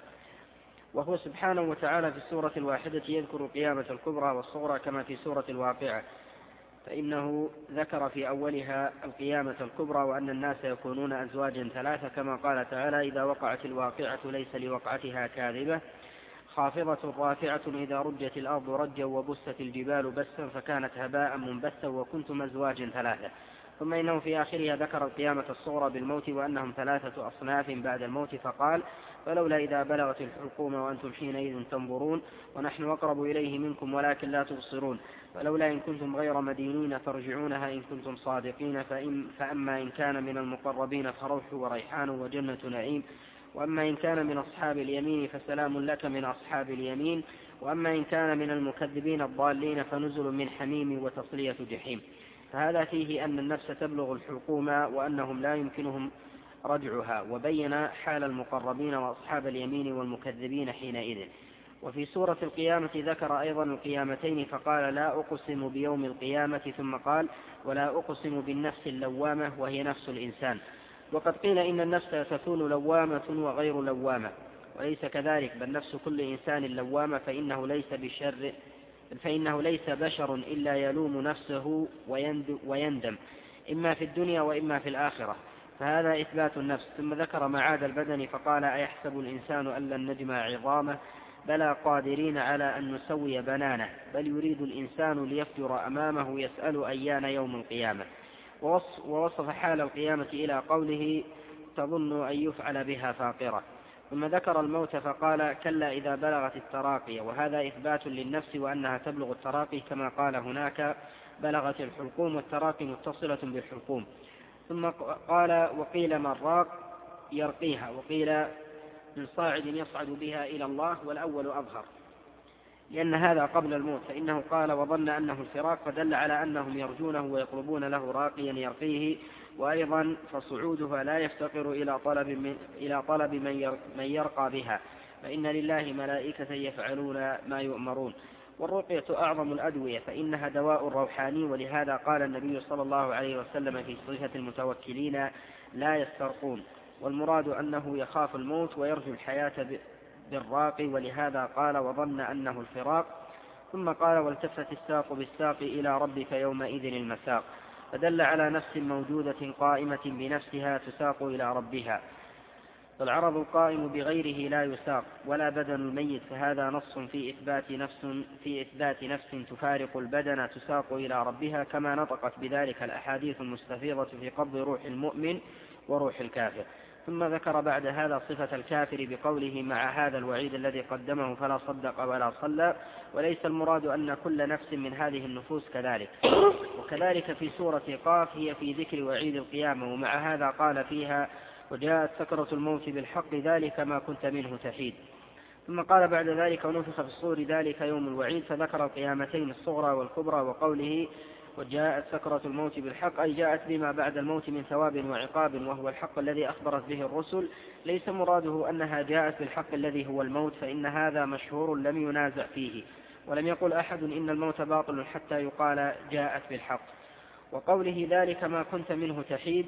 وهو سبحانه وتعالى في السورة الواحدة يذكر القيامة الكبرى والصغرى كما في سورة الواقعة. فإنه ذكر في أولها القيامة الكبرى وأن الناس يكونون أزواجا ثلاثة كما قال تعالى إذا وقعت الواقعة ليس لوقعتها كاذبة. خافضة رافعة إذا رجت الأرض رجا وبست الجبال بسا فكانت هباء منبثا وكنتم أزواجا ثلاثة. ثم إنه في آخرها ذكر القيامة الصغرى بالموت وأنهم ثلاثة أصناف بعد الموت فقال فلولا إذا بلغت الحلقوم وأنتم حينئذ تنظرون ونحن أقرب إليه منكم ولكن لا تبصرون فلولا إن كنتم غير مدينين ترجعونها إن كنتم صادقين فإن فأما إن كان من المقربين فروح وريحان وجنة نعيم وأما إن كان من أصحاب اليمين فسلام لك من أصحاب اليمين وأما إن كان من المكذبين الضالين فنزل من حميم وتصلية جحيم فهذا فيه أن النفس تبلغ الحلقوم وأنهم لا يمكنهم رجعها وبين حال المقربين وأصحاب اليمين والمكذبين حينئذ. وفي سورة القيامة ذكر أيضا القيامتين فقال لا أقسم بيوم القيامة ثم قال ولا أقسم بالنفس اللوامة وهي نفس الإنسان. وقد قيل إن النفس تكون لوامة وغير لوامة وليس كذلك بل نفس كل إنسان لوامة فإنه ليس بشر فإنه ليس بشر إلا يلوم نفسه ويندم إما في الدنيا وإما في الآخرة. فهذا إثبات النفس. ثم ذكر معاد البدن فقال أيحسب الإنسان أن لن نجمع عظامه؟ بلى قادرين على أن نسوي بنانه بل يريد الإنسان ليفجر أمامه يسأل أيان يوم القيامة. ووصف حال القيامة إلى قوله تظن أن يفعل بها فاقرة. ثم ذكر الموت فقال كلا إذا بلغت التراقي. وهذا إثبات للنفس وأنها تبلغ التراقي كما قال هناك بلغت الحلقوم والتراقي متصلة بالحلقوم. ثم قال وقيل من راق يرقيها وقيل من صاعد يصعد بها إلى الله والأول أظهر لأن هذا قبل الموت فإنه قال وظن أنه الفراق فدل على أنهم يرجونه ويطلبون له راقيا يرقيه وأيضا فصعودها لا يفتقر إلى طلب من, إلى طلب من, يرقى بها فإن لله ملائكة يفعلون ما يؤمرون. والرقية أعظم الأدوية فإنها دواء روحاني ولهذا قال النبي صلى الله عليه وسلم في صفة المتوكلين لا يسترقون. والمراد أنه يخاف الموت ويرجو الحياة بالراقي ولهذا قال وظن أنه الفراق. ثم قال والتفت الساق بالساق إلى ربك يومئذ المساق. فدل على نفس موجودة قائمة بنفسها تساق إلى ربها. فالعرض القائم بغيره لا يساق ولا بدن الميت فهذا نص في إثبات نفس في إثبات نفس تفارق البدن تساق إلى ربها كما نطقت بذلك الأحاديث المستفيضة في قبض روح المؤمن وروح الكافر. ثم ذكر بعد هذا صفة الكافر بقوله مع هذا الوعيد الذي قدمه فلا صدق ولا صلى وليس المراد أن كل نفس من هذه النفوس كذلك. وكذلك في سورة قاف هي في ذكر وعيد القيامة ومع هذا قال فيها وجاءت سكرة الموت بالحق ذلك ما كنت منه تحيد. ثم قال بعد ذلك ونفخ في الصور ذلك يوم الوعيد فذكر القيامتين الصغرى والكبرى وقوله وجاءت سكرة الموت بالحق أي جاءت بما بعد الموت من ثواب وعقاب وهو الحق الذي أخبرت به الرسل. ليس مراده أنها جاءت بالحق الذي هو الموت فإن هذا مشهور لم ينازع فيه. ولم يقل أحد إن الموت باطل حتى يقال جاءت بالحق. وقوله ذلك ما كنت منه تحيد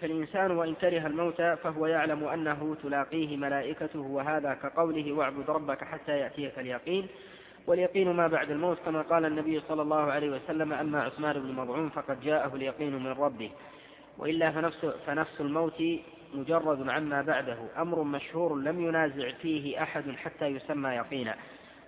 فالإنسان وإن كره الموت فهو يعلم أنه تلاقيه ملائكته وهذا كقوله واعبد ربك حتى يأتيك اليقين. واليقين ما بعد الموت كما قال النبي صلى الله عليه وسلم أما عثمان بن مضعون فقد جاءه اليقين من ربه. وإلا فنفس, فنفس الموت مجرد عما بعده. أمر مشهور لم ينازع فيه أحد حتى يسمى يقينا.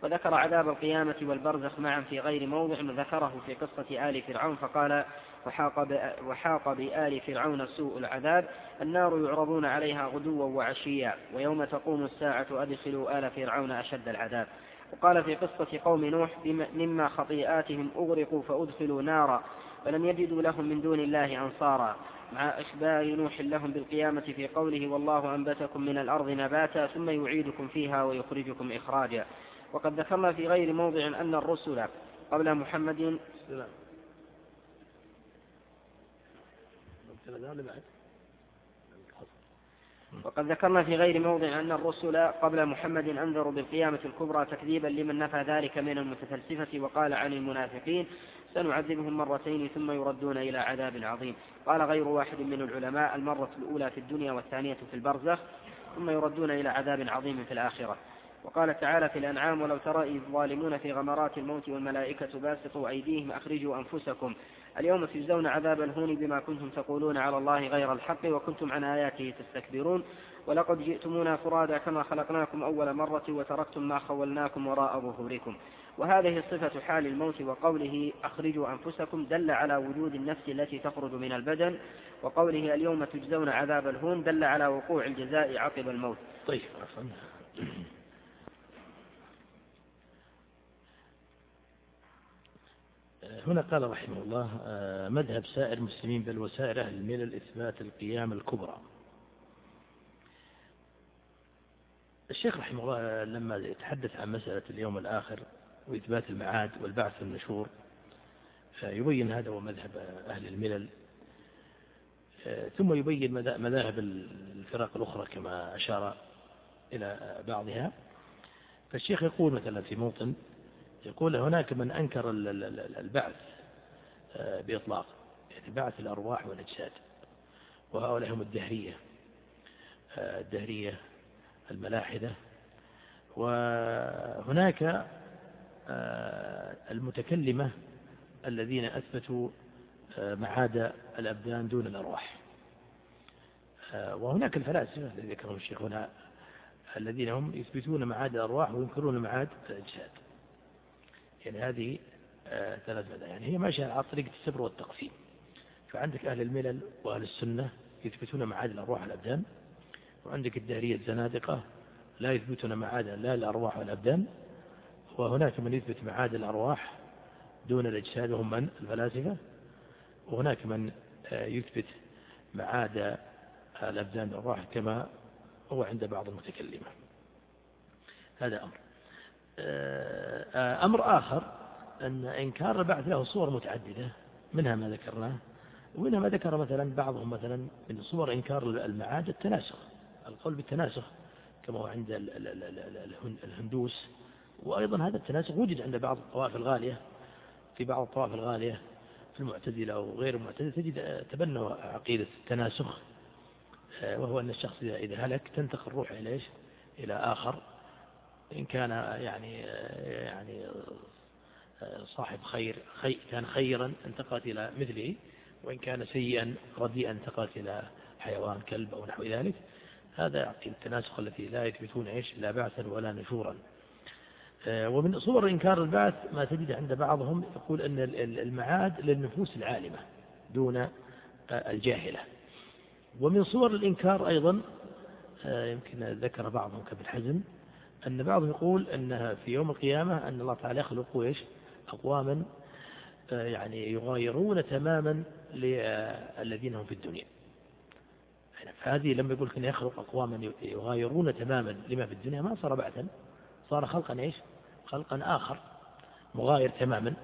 وذكر عذاب القيامة والبرزخ معا في غير موضع ذكره في قصة آل فرعون فقال وحاق, وحاق بآل فرعون سوء العذاب النار يعرضون عليها غدوا وعشيا ويوم تقوم الساعة أدخلوا آل فرعون أشد العذاب. وقال في قصة قوم نوح مما خطيئاتهم أغرقوا فأدخلوا نارا فلم يجدوا لهم من دون الله أنصارا. مع إخبار نوح لهم بالقيامة في قوله والله أنبتكم من الأرض نباتا ثم يعيدكم فيها ويخرجكم إخراجا. وقد ذكرنا في غير موضع أن الرسل قبل محمد وقد ذكرنا في غير موضع أن الرسل قبل محمد أنذروا بالقيامة الكبرى تكذيبا لمن نفى ذلك من المتفلسفة وقال عن المنافقين سنعذبهم مرتين ثم يردون إلى عذاب عظيم. قال غير واحد من العلماء المرة الأولى في الدنيا والثانية في البرزخ ثم يردون إلى عذاب عظيم في الآخرة. وقال تعالى في الأنعام ولو ترى إذ الظالمون في غمرات الموت والملائكة باسطوا أيديهم أخرجوا أنفسكم. اليوم تجزون عذاب الهون بما كنتم تقولون على الله غير الحق وكنتم عن آياته تستكبرون. ولقد جئتمونا فرادا كما خلقناكم أول مرة وتركتم ما خولناكم وراء ظهوركم. وهذه صفة حال الموت وقوله أخرجوا أنفسكم دل على وجود النفس التي تخرج من البدن. وقوله اليوم تجزون عذاب الهون دل على وقوع الجزاء عقب الموت. طيب هنا قال رحمه الله آه، مذهب سائر المسلمين بل وسائر أهل الملل إثبات القيام الكبرى. الشيخ رحمه الله لما يتحدث عن مسألة اليوم الآخر وإثبات المعاد والبعث والنشور يبين هذا هو مذهب أهل الملل. آه، ثم يبين مذاهب الفرق الأخرى كما أشار إلى بعضها. فالشيخ يقول مثلا في موطن يقول هناك من أنكر البعث آه، بإطلاق يعني بعث الأرواح والأجساد وهؤلاء هم الدهرية آه، الدهرية الملاحدة. وهناك آه، المتكلمة الذين أثبتوا معاد الأبدان دون الأرواح. وهناك الفلاسفة الذي ذكرهم الشيخ هنا الذين هم يثبتون معاد الأرواح وينكرون معاد الأجساد. يعني هذه آه ثلاث مذاهب يعني هي ماشية على طريقة السبر والتقسيم. فعندك أهل الملل وأهل السنة يثبتون معاد الأرواح والأبدان وعندك الدارية الزنادقة لا يثبتون معاد لا الأرواح والأبدان وهناك من يثبت معاد الأرواح دون الأجساد وهم من؟ الفلاسفة. وهناك من آه، يثبت معاد الأبدان والأرواح كما هو عند بعض المتكلمة هذا أمر. أمر آخر أن إنكار البعث له صور متعددة منها ما ذكرناه ومنها ما ذكر مثلا بعضهم مثلا من صور إنكار المعاد التناسخ القول بالتناسخ كما هو عند الهندوس. وأيضا هذا التناسخ وجد عند بعض الطوائف الغالية في بعض الطوائف الغالية في المعتزلة وغير المعتزلة تجد تبنوا عقيدة التناسخ آه، وهو أن الشخص إذا هلك تنتقل الروح إلى إلى آخر. إن كان يعني يعني صاحب خير خي كان خيرا انتقلت إلى مثله وإن كان سيئا رديئا انتقلت إلى حيوان كلب أو نحو ذلك. هذا يعطي التناسخ الذي لا يثبتون إيش لا بعثا ولا نشورا. ومن صور إنكار البعث ما تجد عند بعضهم يقول أن المعاد للنفوس العالمة دون الجاهلة. ومن صور الإنكار أيضا يمكن ذكر بعضهم كابن حزم أن بعضهم يقول أنها في يوم القيامة أن الله تعالى يخلق إيش؟ أقواما يعني يغايرون تماما للذين هم في الدنيا. يعني فهذه لما يقول كان يخلق أقواما يغايرون تماما لما في الدنيا ما صار بعثا. صار خلقا إيش؟ خلقا آخر مغاير تماما.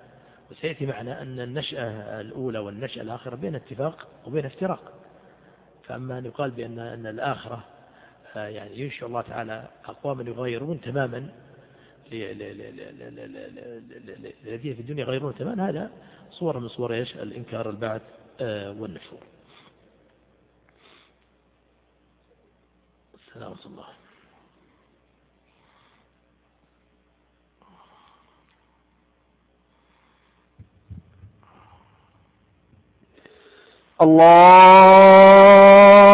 وسيأتي معنا أن النشأة الأولى والنشأة الآخرة بين اتفاق وبين افتراق. فأما أن يقال بأن أن الآخرة آه، يعني ينشأ الله تعالى أقواما يغيرون تماما الذين في الدنيا يغيرون تماما هذا صورة من صور إيش الإنكار البعث آه، والنشور السلام عليكم الله الله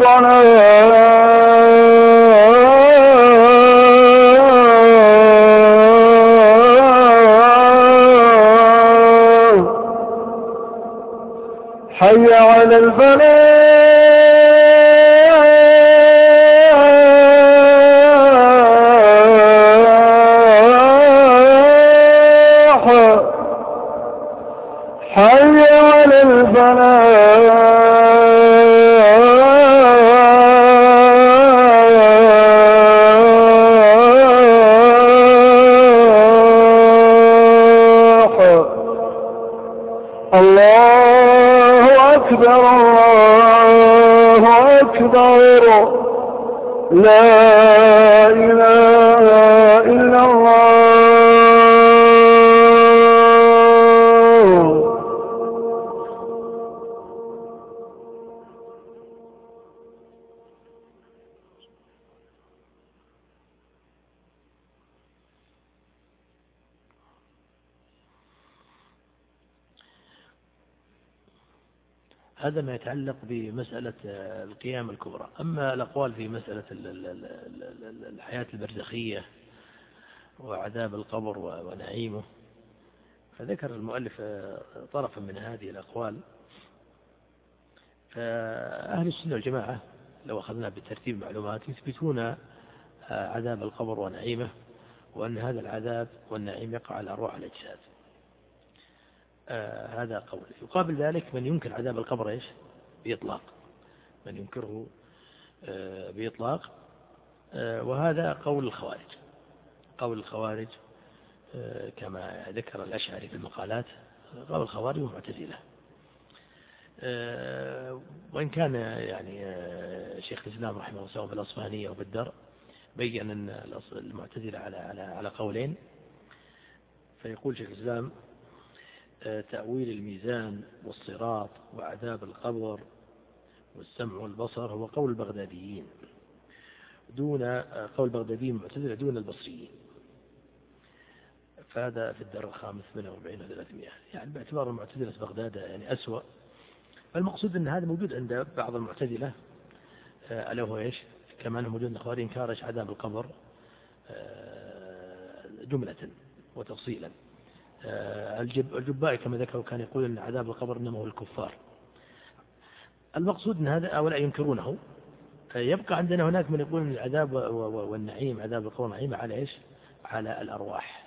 حي لا هذا ما يتعلق بمسألة القيام الكبرى. أما الأقوال في مسألة ال- ال- ال- ال- ال- الحياة البرزخية وعذاب القبر ونعيمه فذكر المؤلف طرفا من هذه الأقوال. فأهل السنة والجماعة لو أخذنا بترتيب معلومات يثبتون عذاب القبر ونعيمه وأن هذا العذاب والنعيم يقع على أرواح الأجساد. آه هذا قول. يقابل ذلك من ينكر عذاب القبر إيش؟ بإطلاق. من ينكره آه بإطلاق. آه وهذا قول الخوارج. قول الخوارج آه كما ذكر الأشعري في المقالات قول الخوارج والمعتزلة آه وإن كان يعني آه شيخ الإسلام رحمه الله سواء في الأصفهانية أو بالدر بين أن المعتزلة على على على قولين فيقول شيخ الإسلام تأويل الميزان والصراط وعذاب القبر والسمع والبصر هو قول البغداديين دون آه، قول البغداديين المعتزلة دون البصريين. فهذا في الدر الخامس 48 و 300 يعني باعتبار المعتزلة بغداد يعني أسوأ. فالمقصود أن هذا موجود عند بعض المعتزلة. آه، ألا هو إيش؟ كما أنه موجود عند إنكار عذاب القبر. جملة وتفصيلا. آه، الجبائي كما ذكروا كان يقول أن عذاب القبر إنما هو الكفار المقصود أن هذا هؤلاء ينكرونه. آه، يبقى عندنا هناك من يقول أن العذاب والنعيم عذاب القبر نعيم على إيش؟ على الأرواح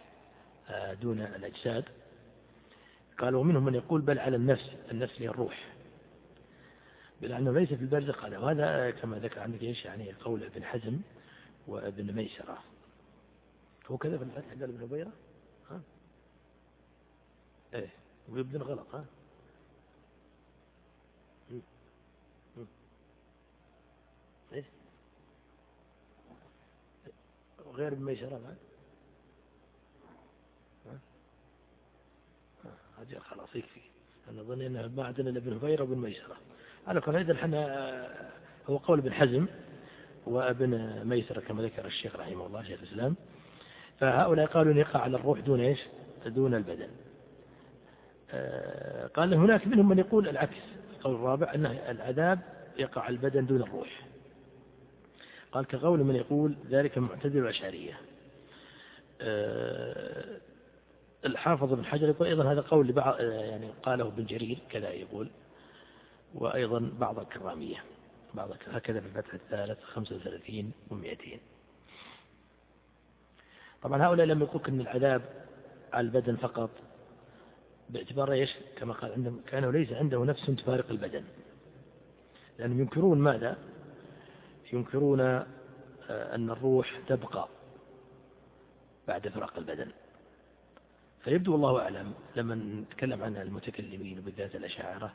آه، دون الأجساد. قال ومنهم من يقول بل على النفس النفس هي الروح. لأنه ليس في البرزخ. هذا وهذا كما ذكر عندك إيش؟ يعني قول ابن حزم وابن ميسرة. هو كذا في الفتح قال ابن هبيرة ها؟ إيه ويبدن غلط ها؟ إيه. غير بميسرة بعد هذه خلاص يكفي أنا أظن أنه ما عندنا إلا ابن هبيرة وابن ميسرة. على كل حال إحنا هو قول ابن حزم وابن ميسرة كما ذكر الشيخ رحمه الله شيخ الإسلام. فهؤلاء قالوا يقع على الروح دون إيش؟ دون البدن. آه، قال هناك منهم من يقول العكس القول الرابع أن العذاب يقع على البدن دون الروح. قال كقول من يقول ذلك معتدل الأشعرية. آه، الحافظ بن حجر يقول أيضا هذا قول لبعض آه، يعني قاله ابن جرير كذا يقول وأيضا بعض الكرامية بعض هكذا في الفتح الثالث 35 و200 طبعا هؤلاء لم يقولك أن العذاب على البدن فقط باعتبار إيش؟ كما قال عندهم كأنه ليس عنده نفس تفارق البدن. لأنهم ينكرون ماذا؟ ينكرون آه، أن الروح تبقى بعد فراق البدن. فيبدو والله أعلم لما نتكلم عن المتكلمين وبالذات الأشاعرة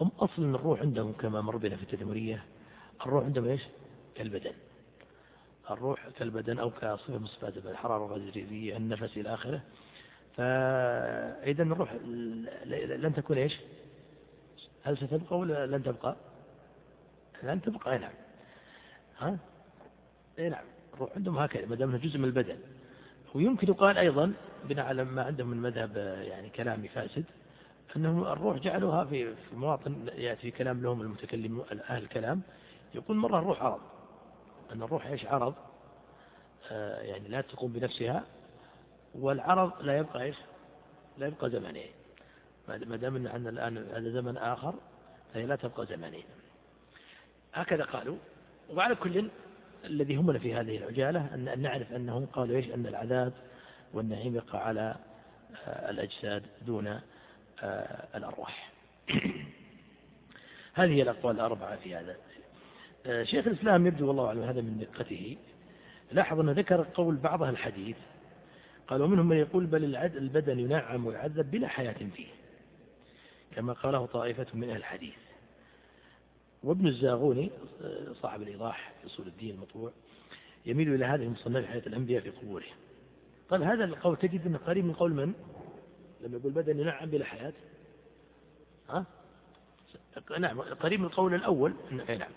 هم أصلا الروح عندهم كما مر بنا في التدمرية الروح عندهم إيش؟ كالبدن. الروح كالبدن أو كصفة من صفات الحرارة الغازية النفس إلى آخره. فإذا الروح لن تكون إيش؟ هل ستبقى ولا لن تبقى؟ لن تبقى نعم. ها؟ أي نعم. الروح عندهم هكذا ما دام جزء من البدن. ويمكن يقال أيضا بناء على ما عندهم من مذهب يعني كلامي فاسد أنهم الروح جعلوها في مواطن يأتي في كلام لهم المتكلم أهل الكلام يقول مرة الروح عرض. أن الروح إيش عرض؟ آه يعني لا تقوم بنفسها. والعرض لا يبقى إيش؟ لا يبقى زمنين. ما دام أن الآن هذا زمن آخر فهي لا تبقى زمنين. هكذا قالوا. وعلى كل الذي همنا في هذه العجالة أن نعرف أنهم قالوا إيش؟ أن العذاب والنعيم يقع على آه، الأجساد دون آه، الأرواح. هذه هي الأقوال الأربعة في هذا. آه، شيخ الإسلام يبدو والله أعلم هذا من دقته. لاحظ أنه ذكر قول بعضها الحديث قال ومنهم من يقول بل البدن ينعم ويعذب بلا حياة فيه. كما قاله طائفة من أهل الحديث. وابن الزاغوني صاحب الإيضاح في أصول الدين المطبوع يميل إلى هذه المصنف حياة الأنبياء في قبوره. طيب هذا القول تجد أنه قريب من قول من؟ لما يقول بدن ينعم بلا حياة. ها؟ نعم قريب من القول الأول نعم.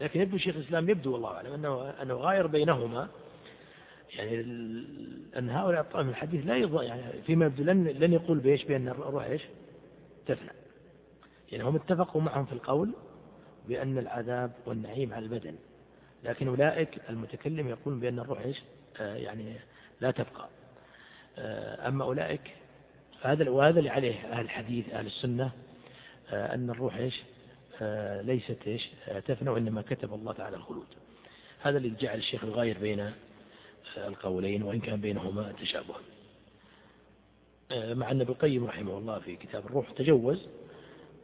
لكن يبدو شيخ الإسلام يبدو والله أعلم أنه, أنه غاير بينهما. يعني أن هؤلاء الطائف الحديث لا يضع يعني فيما يبدو لن, لن يقول بإيش بأن الروح إيش؟ تفنى. يعني هم اتفقوا معهم في القول بأن العذاب والنعيم على البدن لكن أولئك المتكلم يقول بأن الروح إيش؟ آه يعني لا تبقى. آه أما أولئك فهذا وهذا اللي عليه أهل الحديث أهل السنة آه أن الروح إيش؟ ليست إيش؟ تفنى وإنما كتب الله تعالى الخلود. هذا اللي جعل الشيخ الغاير بين القولين وإن كان بينهما تشابه. آه، مع أن ابن القيم رحمه الله في كتاب الروح تجوز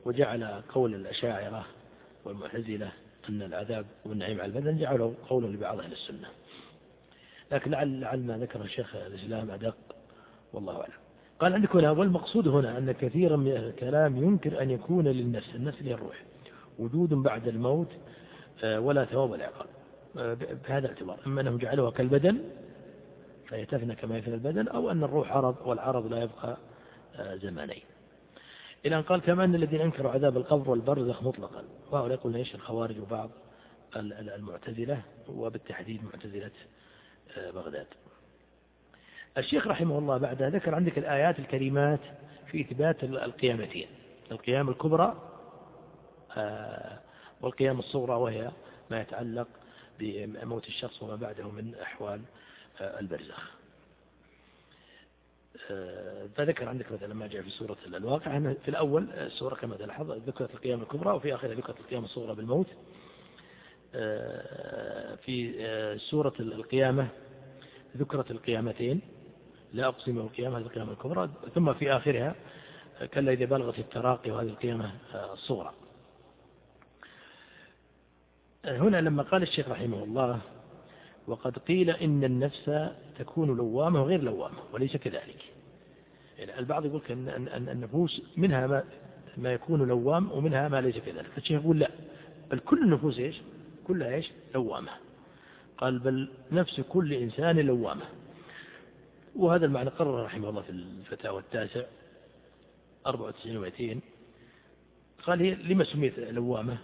وجعل قول الأشاعرة والمعتزلة أن العذاب والنعيم على البدن جعله قولا لبعض أهل السنة. لكن لعل لعل ما ذكر الشيخ الإسلام أدق والله أعلم. قال عندك هنا والمقصود هنا أن كثيرا من الكلام ينكر أن يكون للنفس النفس هي الروح. وجود بعد الموت آه، ولا ثواب ولا عقاب. بهذا الاعتبار. إما أنهم جعلوها كالبدن فهي تفنى كما يفنى البدن أو أن الروح عرض والعرض لا يبقى آه، زمانين. إلى أن قال كما أن الذين أنكروا عذاب القبر والبرزخ مطلقا. وهؤلاء يقولون إيش الخوارج وبعض المعتزلة وبالتحديد معتزلة آه، بغداد. الشيخ رحمه الله بعدها ذكر عندك الآيات الكريمات في إثبات القيامتين. القيام الكبرى آه، والقيام الصغرى وهي ما يتعلق بموت الشخص وما بعده من أحوال آه، البرزخ. فذكر عندك مثلا ما جاء في سورة الواقع في الأول السورة كما تلاحظ ذكرت القيام الكبرى وفي آخرها ذكرت القيام الصغرى بالموت. في سورة القيامة ذكرت القيامتين. لا أقسم بالقيامة هذه القيامة الكبرى. ثم في آخرها كلا إذا بلغت التراقي وهذه القيامة الصغرى. هنا لما قال الشيخ رحمه الله وقد قيل إن النفس تكون لوامة وغير لوامة وليس كذلك. يعني البعض يقول أن النفوس منها ما, ما يكون لوام ومنها ما ليس كذلك. فالشيخ يقول لا بل كل النفوس إيش؟ كلها إيش؟ لوامة. قال بل نفس كل إنسان لوامة. وهذا المعنى قرر رحمه الله في الفتاوى التاسع 94 و200 قال هي لما سميت لوامة؟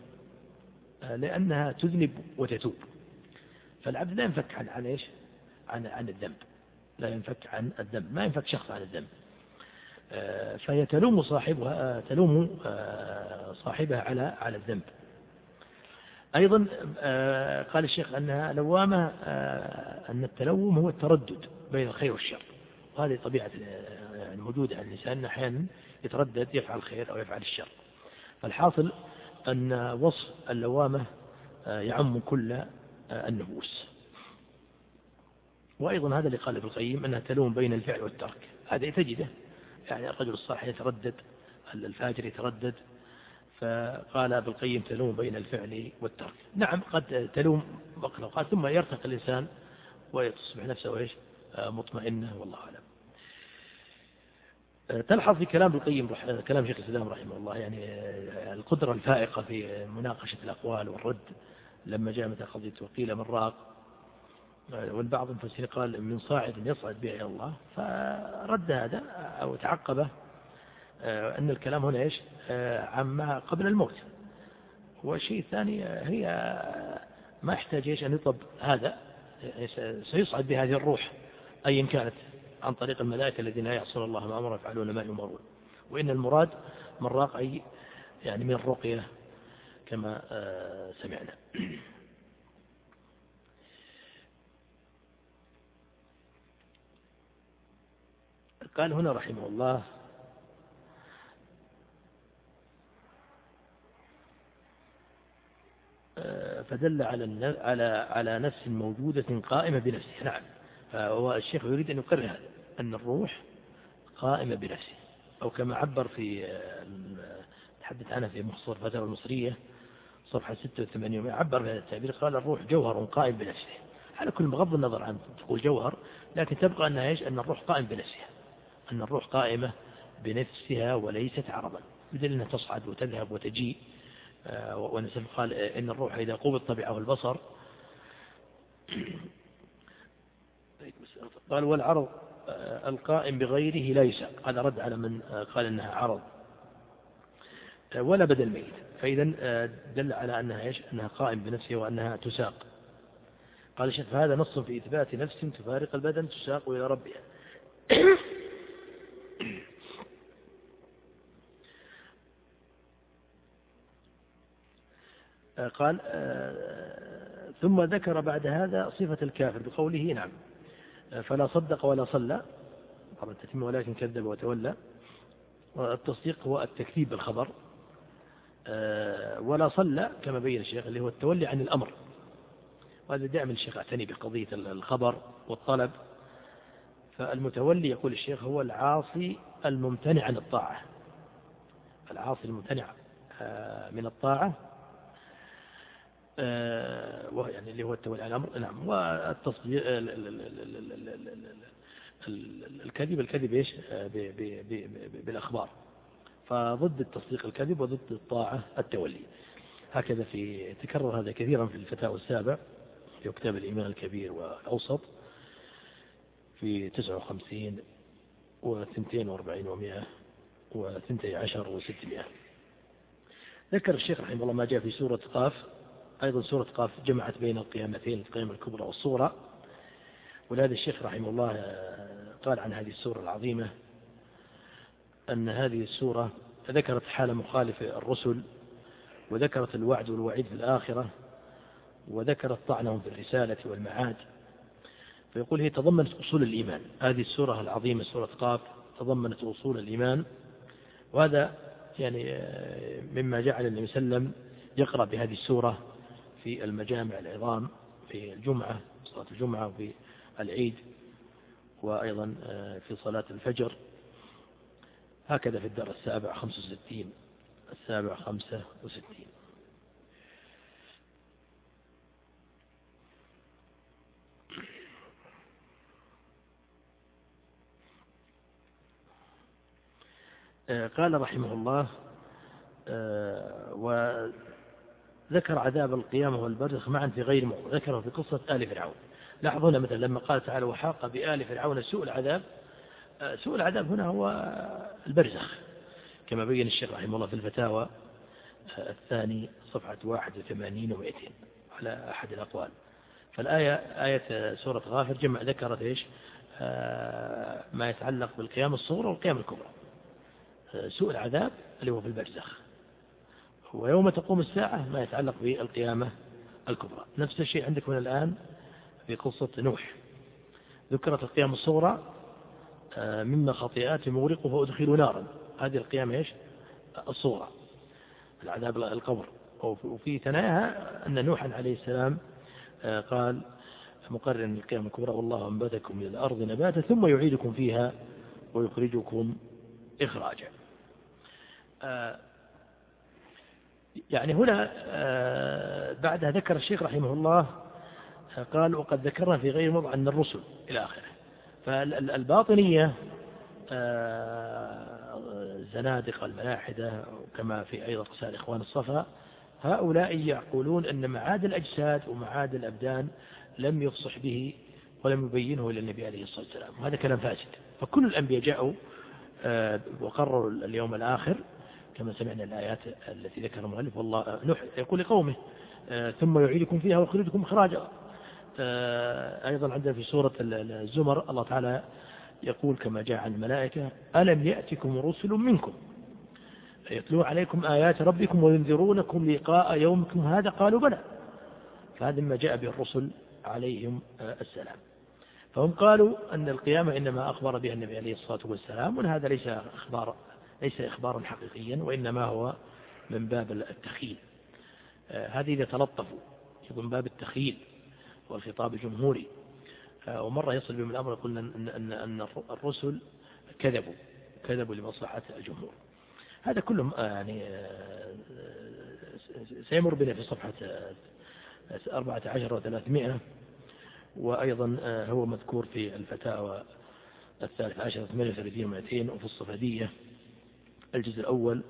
لأنها تذنب وتتوب. فالعبد لا ينفك عن عن إيش؟ عن عن الذنب. لا ينفك عن الذنب. ما ينفك شخص عن الذنب. آه، فهي تلوم صاحبها آه، تلوم صاحبها على على الذنب. أيضا قال الشيخ أنها لوامة أن التلوم هو التردد بين الخير والشر. وهذه طبيعة الموجودة عند الإنسان أحيانا يتردد يفعل الخير أو يفعل الشر. فالحاصل أن وصف اللوامة يعم كل النفوس. وأيضا هذا اللي قال ابن القيم أنها تلوم بين الفعل والترك. هذا تجده. يعني الرجل الصالح يتردد الفاجر يتردد. فقال ابن القيم تلوم بين الفعل والترك. نعم قد تلوم مخلوقات ثم يرتقي الإنسان ويصبح نفسه إيش؟ مطمئنة والله أعلم. تلحظ في كلام القيم كلام شيخ الإسلام رحمه الله يعني القدرة الفائقة في مناقشة الأقوال والرد. لما جاء متى قضية وقيل من راق والبعض المفسرين قال من صاعد يصعد به إلى الله. فرد هذا أو تعقبه أن الكلام هنا إيش؟ عما قبل الموت. والشيء الثاني هي ما يحتاج إيش أن يطلب هذا سيصعد بهذه الروح أيا كانت. عن طريق الملائكة الذين لا يعصون الله ما أمر يفعلون ما يؤمرون. وإن المراد من راق أي يعني من الرقية كما آه، سمعنا. قال هنا رحمه الله آه، فدل على على على نفس موجودة قائمة بنفسها نعم. فهو الشيخ يريد أن يقرر هذا أن الروح قائمة بنفسه. أو كما عبر في آه، تحدث عنها في مخصر فتاوى المصرية صفحة 86 عبر بهذا التعبير قال الروح جوهر قائم بنفسه. على كل بغض النظر عن تقول جوهر لكن تبقى أنها إيش؟ أن الروح قائم بنفسها. أن الروح قائمة بنفسها وليست عرضا بدل أنها تصعد وتذهب وتجيء آه، ونسف قال إن الروح إذا قبض طبعه البصر قال والعرض آه، القائم بغيره ليس هذا رد على من آه، قال إنها عرض. آه، ولا بدل ميت فإذا دل على أنها إيش؟ أنها قائم بنفسها وأنها تساق. قال الشيخ فهذا نص في إثبات نفس تفارق البدن تساق إلى ربها. قال ثم ذكر بعد هذا صفة الكافر بقوله نعم. فلا صدق ولا صلى. طبعا التتمة ولكن كذب وتولى. والتصديق هو التكذيب بالخبر. آه، ولا صلى كما بين الشيخ اللي هو التولي عن الأمر. وهذا دائما الشيخ اعتني بقضية الخبر والطلب. فالمتولي يقول الشيخ هو العاصي الممتنع عن الطاعة. العاصي الممتنع آه، من الطاعة. يعني اللي هو التولي على الأمر نعم والتصديق الكذب الكذب آه، بالأخبار فضد التصديق الكذب وضد الطاعة التولي هكذا في تكرر هذا كثيرا في الفتاوى السابع في كتاب الإيمان الكبير والأوسط في 59 و 42 و 100 وثنتي عشر وستمائة ذكر الشيخ رحمه الله ما جاء في سورة قاف أيضا سورة قاف جمعت بين القيامتين القيامة الكبرى والصورة ولهذا الشيخ رحمه الله قال عن هذه السورة العظيمة أن هذه السورة ذكرت حال مخالف الرسل وذكرت الوعد والوعيد في الآخرة وذكرت طعنهم في الرسالة والمعاد. فيقول هي تضمنت أصول الإيمان. هذه السورة العظيمة سورة قاف تضمنت أصول الإيمان. وهذا يعني مما جعل النبي صلى الله عليه وسلم يقرأ بهذه السورة في المجامع العظام في الجمعة صلاة الجمعة وفي العيد وأيضا في صلاة الفجر. هكذا في الدار السابع خمسة وستين السابع خمسة وستين. قال رحمه الله وذكر عذاب القيامة والبرزخ معا في غير موضع ذكره في قصة آل فرعون. لاحظوا هنا مثلا لما قال تعالى وحاق بآل فرعون سوء العذاب. سوء العذاب هنا هو البرزخ. كما بين الشيخ رحمه الله في الفتاوى الثاني صفحة 81 و200 على أحد الأقوال. فالآية آية سورة غافر جمع ذكرت إيش؟ ما يتعلق بالقيام الصغرى والقيام الكبرى. سوء العذاب اللي هو في البرزخ. ويوم تقوم الساعة ما يتعلق بالقيامة الكبرى. نفس الشيء عندكم الآن في قصة نوح. ذكرت القيامة الصغرى آه، مما خطيئات مغرقه فأدخلوا نارا. هذه القيامة إيش؟ الصغرى العذاب القبر. وفي ثناياها أن نوحا عليه السلام آه، قال مقرر القيامة الكبرى والله أنبتكم من الأرض نباتا ثم يعيدكم فيها ويخرجكم إخراجا. آه، يعني هنا بعدها ذكر الشيخ رحمه الله قال وقد ذكرنا في غير موضع أن الرسل إلى آخره. فالباطنية الزنادقة آه، الملاحدة كما في أيضا رسائل إخوان الصفا هؤلاء يقولون أن معاد الأجساد ومعاد الأبدان لم يفصح به ولم يبينه إلى النبي عليه الصلاة والسلام. وهذا كلام فاسد. فكل الأنبياء جاءوا آه، وقرروا اليوم الآخر كما سمعنا الآيات التي ذكرها المؤلف والله نوح يقول لقومه آه، ثم يعيدكم فيها ويخرجكم إخراجا آه، أيضا عندنا في سورة الزمر الله تعالى يقول كما جاء عن الملائكة ألم يأتكم رسل منكم؟ يتلو عليكم آيات ربكم وينذرونكم لقاء يومكم هذا؟ قالوا بلى. فهذا ما جاء به الرسل عليهم آه، السلام. فهم قالوا أن القيامة إنما أخبر بها النبي عليه الصلاة والسلام وأن هذا ليس إخبار ليس إخبارا حقيقيا وإنما هو من باب التخيل. آه، هذه إذا تلطفوا يكون باب التخيل والخطاب الجمهوري. آه، ومرة يصل بهم الأمر يقول أن, أن, أن الرسل كذبوا كذبوا لمصلحة الجمهور. هذا كله آه، يعني سيمر بنا في صفحة أربعة عشر وثلاثمائة وأيضا هو مذكور في الفتاوى الثالث عشر ثمانية وثلاثين ومائتين وفي الصفدية. الجزء الأول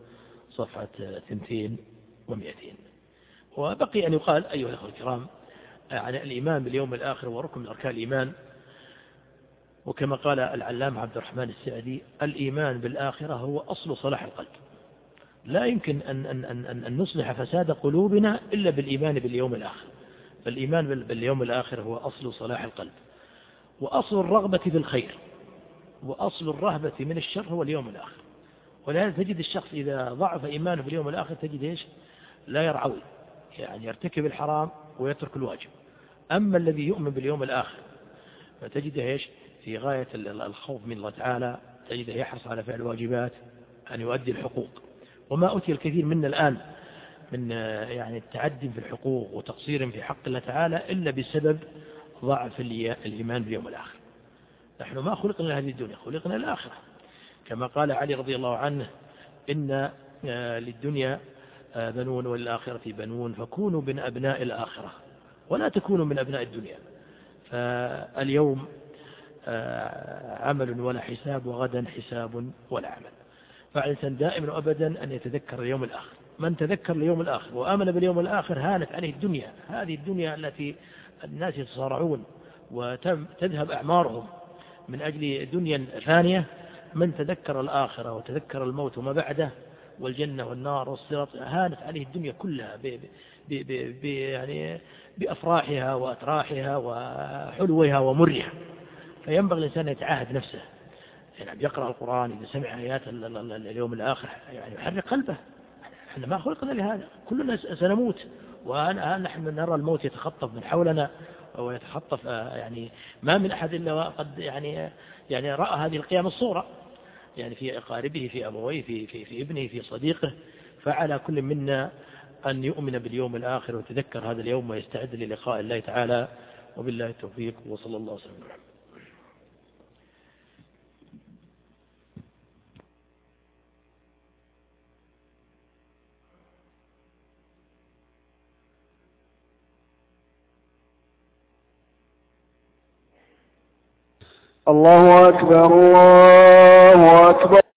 صفحة ثنتين ومائتين وبقي أن يقال أيها الأخوة الكرام على الإيمان باليوم الآخر وركن من أركان الإيمان وكما قال العلام عبد الرحمن السعدي الإيمان بالآخرة هو أصل صلاح القلب. لا يمكن أن, أن, أن, أن نصلح فساد قلوبنا إلا بالإيمان باليوم الآخر. فالإيمان باليوم الآخر هو أصل صلاح القلب. وأصل الرغبة في الخير وأصل الرهبة من الشر هو اليوم الآخر. ولهذا تجد الشخص إذا ضعف إيمانه في اليوم الآخر تجد إيش؟ لا يرعوي يعني يرتكب الحرام ويترك الواجب. أما الذي يؤمن باليوم الآخر فتجده إيش؟ في غاية الخوف من الله تعالى تجده يحرص على فعل الواجبات أن يؤدي الحقوق. وما أتي الكثير منا الآن من يعني التعدي في الحقوق وتقصير في حق الله تعالى إلا بسبب ضعف الإيمان باليوم الآخر. نحن ما خلقنا لهذه الدنيا خلقنا للآخرة. كما قال علي رضي الله عنه إن آه، للدنيا آه، بنون وللآخرة بنون فكونوا من أبناء الآخرة ولا تكونوا من أبناء الدنيا. فاليوم آه، عمل ولا حساب وغدا حساب ولا عمل. فالإنسان دائما وأبدا أن يتذكر اليوم الآخر. من تذكر اليوم الآخر وآمن باليوم الآخر هانت عليه الدنيا. هذه الدنيا التي الناس يتصارعون وتذهب أعمارهم من أجل دنيا ثانية من تذكر الآخرة وتذكر الموت وما بعده والجنة والنار والصراط هانت عليه الدنيا كلها ب ب ب ب يعني بأفراحها وأتراحها وحلوها ومرها. فينبغي الإنسان أن يتعاهد نفسه. يعني يقرأ القرآن إذا سمع آيات اليوم الآخر يعني يحرك قلبه. إحنا ما خلقنا لهذا. كلنا سنموت. ونحن نرى الموت يتخطف من حولنا ويتخطف يعني ما من أحد إلا وقد يعني يعني رأى هذه القيام الصورة. يعني في أقاربه في أبويه في, في, في ابنه في صديقه. فعلى كل منا أن يؤمن باليوم الآخر ويتذكر هذا اليوم ويستعد للقاء الله تعالى. وبالله التوفيق وصلى الله وسلم. الله أكبر الله أكبر.